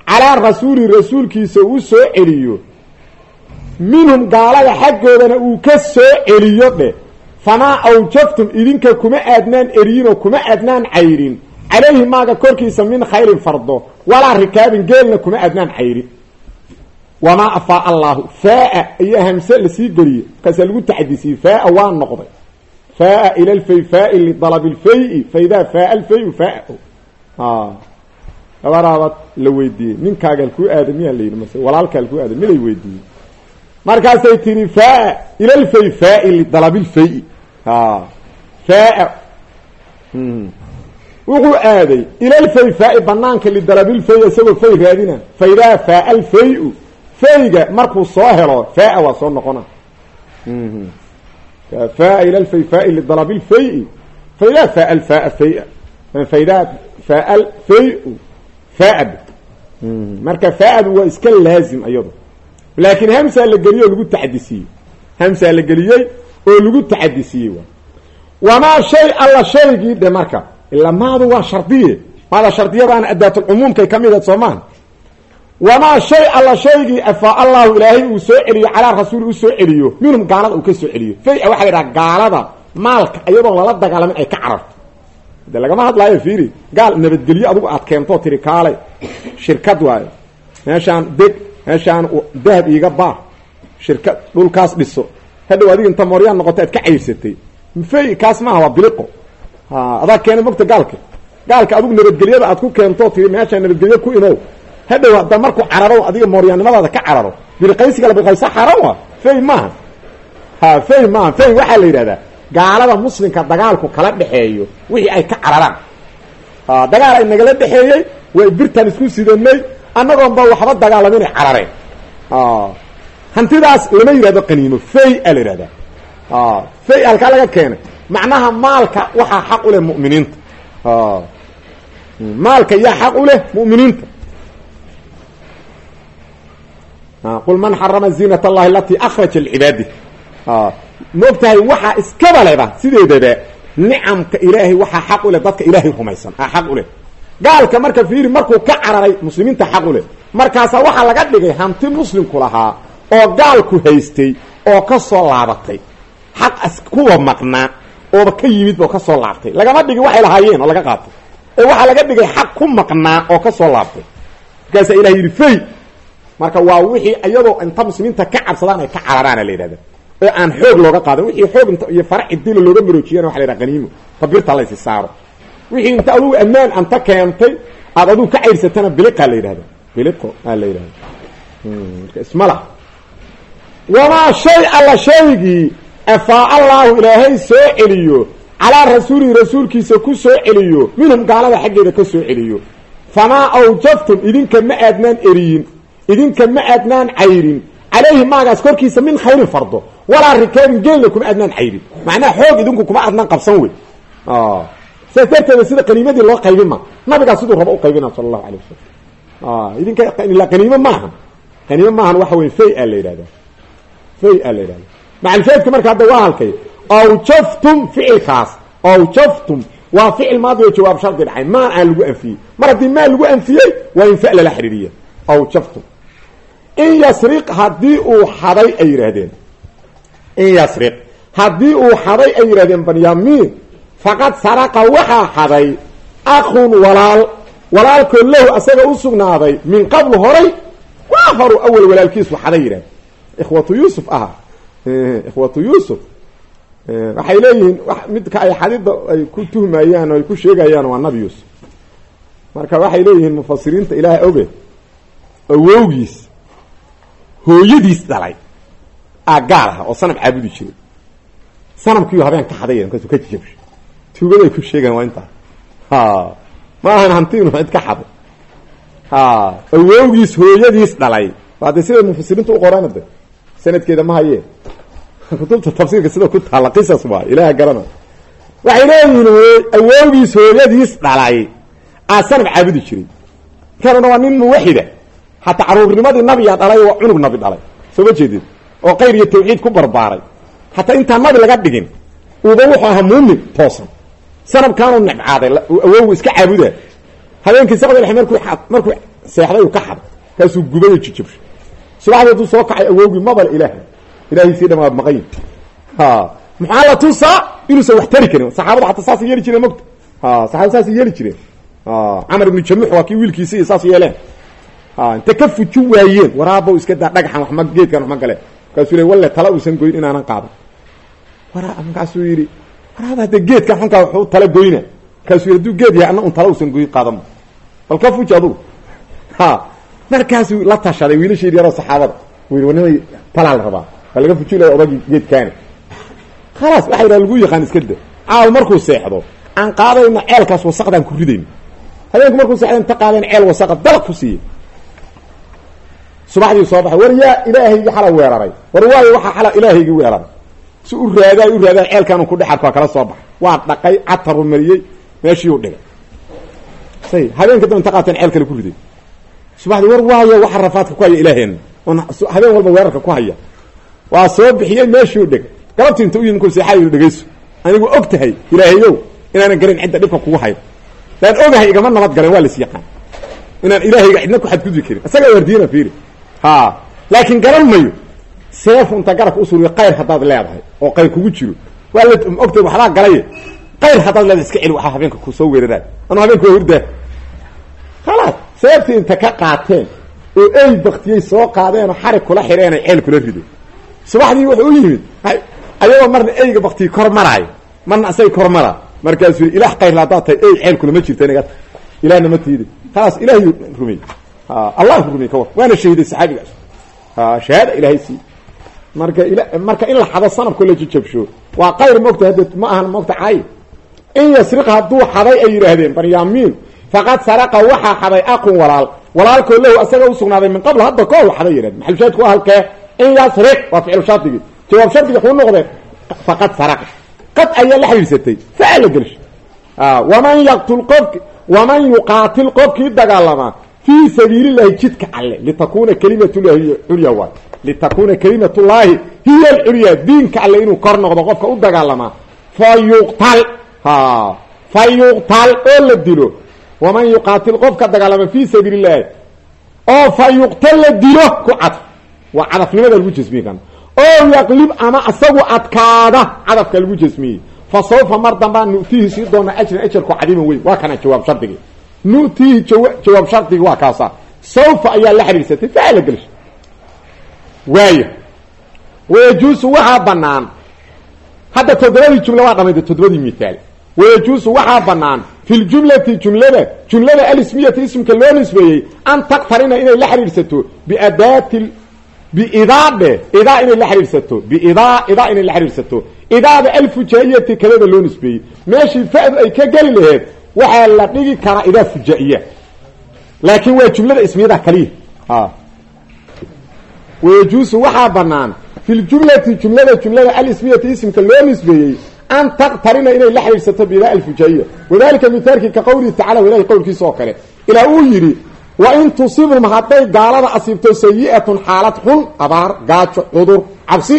calaa rasuulihi rasuulkiisa uu soo celiyo minhum gaalada xaggoodana uu ka soo celiyo dheh famaa awjaftum idinka kuma aadnaan eriyinoo kuma aadnaan cayrin calayhi maaga korkiisa min khayrin fardo walaa rikaabin geelna kuma aadnaan cayrin wamaa afaa allaahu faaa ayaa hamse la sii geliyey markaasaa lagu taxadisiyey faaa waa noqday faaa ila lfayfaai lidalabi lfay faidaa faaa lfayu faa gabaraaba la weydiiyey ninkaaga halkuu aada miyaa la yidhi mase walaalka halkuu aada milay weydiiyey markaasay tihi faa ila lfayfaai lidalabi lfay faa wuxuu aaday ila lfayfaai banaanka lidalabilfay isagoo fay raadina faidaa faaa lfayu fayga markuu soo helo faa waa soo noqona faa ila lfayfaai lidalabi lfay faidaa faa faa faya faidaa faa fayu faad marka faadu waa iska laazim iyado laakiin hamsaa la geliyey oo lagu taxadisiiyey hamsaa la geliyey oo lagu taxadisiiyey wamaa shay alla shaygii dhe marka ilaa maadu waa shardiye maada shardiyadaana adaatulcumuumkay ka mid ahed soomaan wamaa shay alla shaygii afaa allahu ilaahay uu soo celiyo calaa rasuuli u soo celiyo minhum gaalada uu ka soo celiyo faya waxa la yidhaha gaalada maalka iyadoon lala dagaalamin ay ka cararto de lagama hadlaayo fiiri gaal nabadgelyo adugu aad keentoo tiri kaalay shirkad waayo meeshaan deg meeshaan dahab iiga baar shirkad dhulkaas dhiso hadhow adiga inta mooryaan noqoto aad ka cayrsatay fay kaas maaha waa biliqo adaa keenay mogta gaalka gaalka adugu nabadgelyada aad ku keentoo tiri meeshaan nabadgelyo ku imow hadhow hadda markuu cararo adiga mooryaannimadaada ka cararo. Bilqaysiga la bilqaysa xaran waa? Fay maaha ha fay maaha fay waxaa la yidhahdaa gaalada muslimka dagaalku kala dhexeeyo wixii ay ka cararaan. Dagaal ay nagala dhexeeyey way birtan isku sidanay annagoon ba waxba dagaalamin ay carareen. Hantidaas lama yidhahdo qaniimo fay a la yidhahdaa fay halkaa laga keenay. Macnaha maalka waxaa xaq u leh mu'miniinta. Maalka yaa xaq u leh mu'miniinta qul man xarama ziinat allahi alatii akhraja lcibaadih maogtahay waxaa iskaba leba sideedaba nicamka ilaahay waxaa xaq u leh dadka ilaahay rumaysan a xaq u leh gaalka marka fiiri markuu ka cararay muslimiinta xaq u leh markaasaa waxaa laga dhigay hanti muslimku lahaa oo gaalku haystay oo ka soo laabatay xaq as kuwa maqnaa ooba ka yimidba oo ka soo laabtay lagama dhigin waxay lahaayeen oo laga qaatay ee waxaa laga dhigay xaq ku maqnaa oo ka soo laabtay markaasaa ilah yidhi fay marka waa wixii iyadoo inta muslimiinta ka cabsadaan ay ka cararaana la yidhahda aan xoog looga qaadan wixii xoog iyo faraci dilo looga maroojiyana waxa la yidhaha qaniimo tabirta laysi saaro wixii inta adugu ammaan anta keentay aad adugu ka cayrsatana biliqaa la yidhahda biliqo aa la yidhahda marka ismala wamaa shay alla shaygii afaa allaahu ilaahay soo celiyo calaa rasuulihi rasuulkiisa ku soo celiyo minhum gaalada xaggeeda ka soo celiyo. Famaa awjaftum idinka ma aadnaan eriyin idinka ma aadnaan cayrin. Calayhi maagaas korkiisa min khayrin fardo. Walaa rikaabin geelna kuma aadnaan cayrin. Macnaha xoog idinku kuma aadnaan qabsan wey. Saas darteeda sida qaniimadii loo qaybin ma. Nabigaa siduu rabo u qaybina sala allahu alay wasalam idinka ila qaniimo maaha. Qaniimo maahan waxa wey fay a la yidhahda fay a la yidhahda macalshaadka marka hadda waa halkay. Awjaftum ficilkaas awjaftum waa ficil maadi jawaab shardi dhacay. Aan lagu anfiyey. Mar haddii maa lagu anfiyey waa in fa lala xidhiiriya awjaftum in yasriq haddii uu xaday ay yidhaahdeen in yasriq haddii uu xaday ay yidhahdeen banyaamiin faqad saraqa waxaa xaday akun walaal. Walaalkoo lahu asaga u sugnaaday min qabl horay waafaru awal walaalkiisu xaday yidhahde ikhwatu yuusuf aha. Ikhwatu yuusuf. Waxay leeyihiin midka ay xadida ay ku tuhmayaan oo ay ku sheegayaan waa nabi yuusuf. Marka waxay leeyihiin mufasiriinta ilaah oge awowgiis hooyadiis dhalay. Aa gaal aha oo sanab caabudi jiray. Sanamkiiu habeen ka xaday markaasu ka jijabshay tuugaday ku sheegaan waa intaa. Ma ahan hantiinu cid ka xaday. Awowgiis hooyadiis dhalay. Waa de sida mufasiriintu u qoraan de sanadkeeda ma hayee. Kutubta tafsiirka sida ku taalla qisas waa ilaah garana. Waxay leeyihiin awowgiis hooyadiis dhalay. Aa sanab caabudi jiray. Kanuna waa nin muwaxida hataa caruurnimadii nabiyaa dhalay waa cunug nabi dhalay. Soo jeedid oo qayr iyo tawxiid ku barbaaray. Hataa intaan nabi laga dhigin uuba wuxuu ahaa muumin toosan. Sanabkaanu necbcaaday awowgu iska caabuda habeenkii saqdi dhexe markuu markuu seexday uu ka xaday. Kaasuu gubayo jijabshay subaxdii hadduu soo kacay awowgii mabal ilaah ilahay sii dhamaad maqayin maxaa la tusaa inuusan wax tari karin. Saxaabada xataa saas yeeli jireen mogta saxaabada saas yeeli jireen. Camar ibnu jamux waa kii wiilkiisi iyo saas yeeleen inta ka fuji waayeen. Waraabow iska daa dhagaxan waxma geedkan waxma gale. Markaasuu le walle tala uusan goyn inaanan qaadan. Wara markaasuu yidhi waraaba hadda geedkan xunkaa wuxuu tala goyna. Markaasuu yidhi geed yahay anna un tala uusan goyn qaadan. Bal ka fuji adugu ha la tashaday wiilasheedi yaroo saxaabada. Uu yidhi wanimay talaa la rabaa baa laga fuji laya odagii geedkaani. Khalaas waxa yidhaha lagu yaqaan iska da caaw markuu seexdo aan qaadayna ceelkaas wasaqdaan ku ridayna. Habeenku markuu seexda inta qaadeen ceel wasaqa ku siiyey subaxdii soo baxay. War yaa ilaahaygi xala weeraray. War waayo waxaa xala ilaahaygii weeraray. Si u raadaa u raadaa ceelkaanu ku dhex kala soo baxay. Waa dhaqay cataru mariyey meeshii u dhigay. Say habeenka dam inta qaateen ceel kale ku riday subaxdii war waayo waxa rafaadka ku haya ilaaheenna oon habeen walba weerarka ku haya. Waa soo bixiyey meeshii u dhigay. Galabtii inta u yimi seexaa yidhi anigu og ilaahayow inaanan garan cidda dhibka kugu hayo laan ogahay igama nabad galeen waa lais yaqaan. Inaan ilaahayga cidna ku xadgudbi karin. Isagaa waardiina fiiri ha. Laakiin garan mayo. Seefu inta garabka usuriyo qayr haddaad leedahay oo qayr kugu jiro. Waa la ogtay waxbaa galay qayr haddaad leedahay iska celi waxaa habeenka ku soo weeraraay anu habeenka waa hurdaa. Khalaas inta ka qaateen oo ey baktiyey soo qaadeenoo xarig kula xidheenay ceel kula riday subaxdii wuxuu u yimid ayagoo marna eyga baktiyi kor maraayo marna asay kor maraa markaasuu yii ilah qayr haddaad tahay ey ceel kulama jirta inaga ilahna ma tiidi. Khalaas ilahay rumey allahu rumey ka war. Waana shahiiday saxaabigaas. Shahaada ilaahay sii. Marka marka in la xado sanabko la jijabsho waa qayr moogta hadde ma ahan moogta caay in yasriq hadduu xaday ay yidhaahdeen banyaamiin faqad saraqa waxaa xaday aqun walaal. Walaalkoo lahu asaga usugnaaday min qabl hadda kool xaday yidhahdeen maxalushaadku waa halkee? In yasriq waa ficlu shardigii. Jawaab shardiga xuu noqdeen faqad saraqa. Qad ayaa la xidhiidsatay faca la gelsho waman yaqtul qofki waman yuqaatil qofkii dagaalamaa fii sabiilillahi jidka alle litakuna kalimatullahi culya waay litakuna kalimatullaahi hiya alculya diinka alle inuu kor noqdo qofka u dagaalamaa fa yuqtal fa yuqtal oo la dilo waman yuqaatil qofka dagaalama fii sabiili illaahi oo fa yuqtal la dilo ku cadf waa cadafnimada lagu jasmiye kan oo yaqlib ama asagu adkaada cadafka lagu jasmiyey fa sawfa mar dambaan nu'tiihi sii doona ajran ajarku cadiiman weyn waa kana jawaab shardigii nu'tiihi jawaab shardigi waa kaasa. Sawfa ayaa la xidhiirsatay facala gelsha waaya wayajuusu waxaa banaan hadda toddobadii jumle waa dhamayda toddobadii mithaal wayajuusu waxaa banaan fi ljumlati jumlada jumlada alismiyati ismka loo nisbeeyey an taktarina inay la xidhiidhsato biadaati biidaa dhe idaa inay la xidhiidhsato biidaa idaa inay la xidhiidhsato idaada alfujaa'iyati kadada loo nisbeeyey. Meeshii fa'du ay ka geli laheed waxaa la dhigi karaa idaa fujaa'iya laakiin waa jumlada ismiyada kaliya. Wayajuusu waxaa banaan fi ljumlati jumlada jumlada alismiyati ismka loo nisbeeyey an taktarina inay la xidhiidhsato biidaa alfujaa'iya wadalika mithaalkii ka qowlihi tacala ilahay qowlkiisa oo kale. Ilaa uu yidhi wa in tusibhum hadday gaalada asiibto sayi-atun xaalad xun abaar gaajo cudur cabsi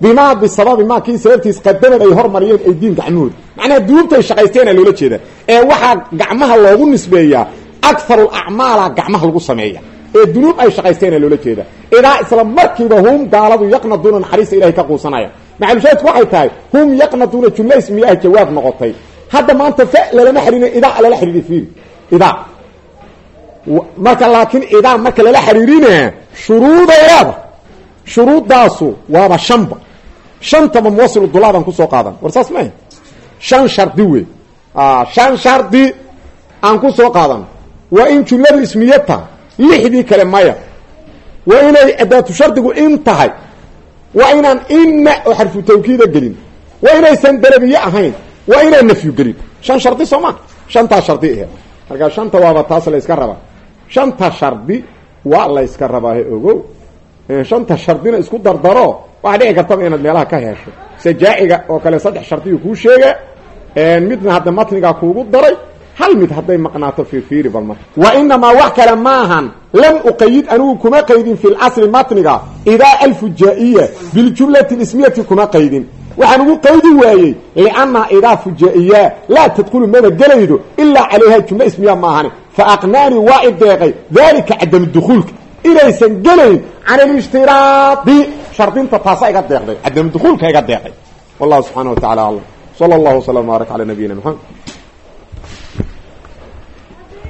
bimaa bisababi maa kii sababtiis qadamad ay ay diin gacmahooda macnaha duubtay shaqaysteena loola jeeda. Ee waxaa gacmaha loogu nisbeeyaa akaru acmaala gacmaha lagu sameeya. Ee dunuub ay shaqaysteena loola jeeda. Idaa isla markiiba hum gaaladu yaqnaduuna naxariista ilahay ka quusanaya. Maxalushaadku waxay tahay hum yaqnaduuna jumla ismiyaha jawaab noqotay. Hadda maanta fa lalama xiriirin idaa lala xiriiri fiiri. Idaa marka laakiin idaa marka lala xiriirina shuruuday leeda shuruuddaasu waaba shanba shantaba muwasilu dulaabaan ku soo qaadan. War saas maaha shan shardi wey shan shardi aan ku soo qaadan. Waa in jumladu ismiye tahay lixdii kale maya. Waa inay adaatu shardigu in tahay. Waa inaan inna oo xarfu tawkiida gelin. Waa inaysan dalabiye ahayn. Waa inaan nafyu gelin. Shan shardi soo maa shantaa shardi aheed markaa shanta waaba taas la yska rabaa shanta shardi waa la yska rabaahe ogow. Shanta shardina isku dardaro. Waxaa dhici kartaba inaad meelaha ka hesho. Sajaaciga oo kale saddex shardiyu kuu sheega midna hadda matnigaa kuugu daray hal mid hadday maqnaato fiirfiiri bal marka wa inamaa wax kale maahan lam uqayid anigu kuma qaydin fi lasli matniga idaa alfujaa-iya biljumlati lismiyati kuma qaydin. Waxaan ugu qaydi waayey lianna idaa fujaa-iya laa tadkulu maba gelaydo ilaa calayha jumla ismiya maahani. Fa aqnaanii waa i deeqay dalika cadam dukuulka inaysan gelayn can اlاshtiraadi shardinta taasa iga deeqday cadam dukuulka iga deeqay wallahu subxaana wa tacala aclam sal allah wslam baarak calaa nabiyina mxamed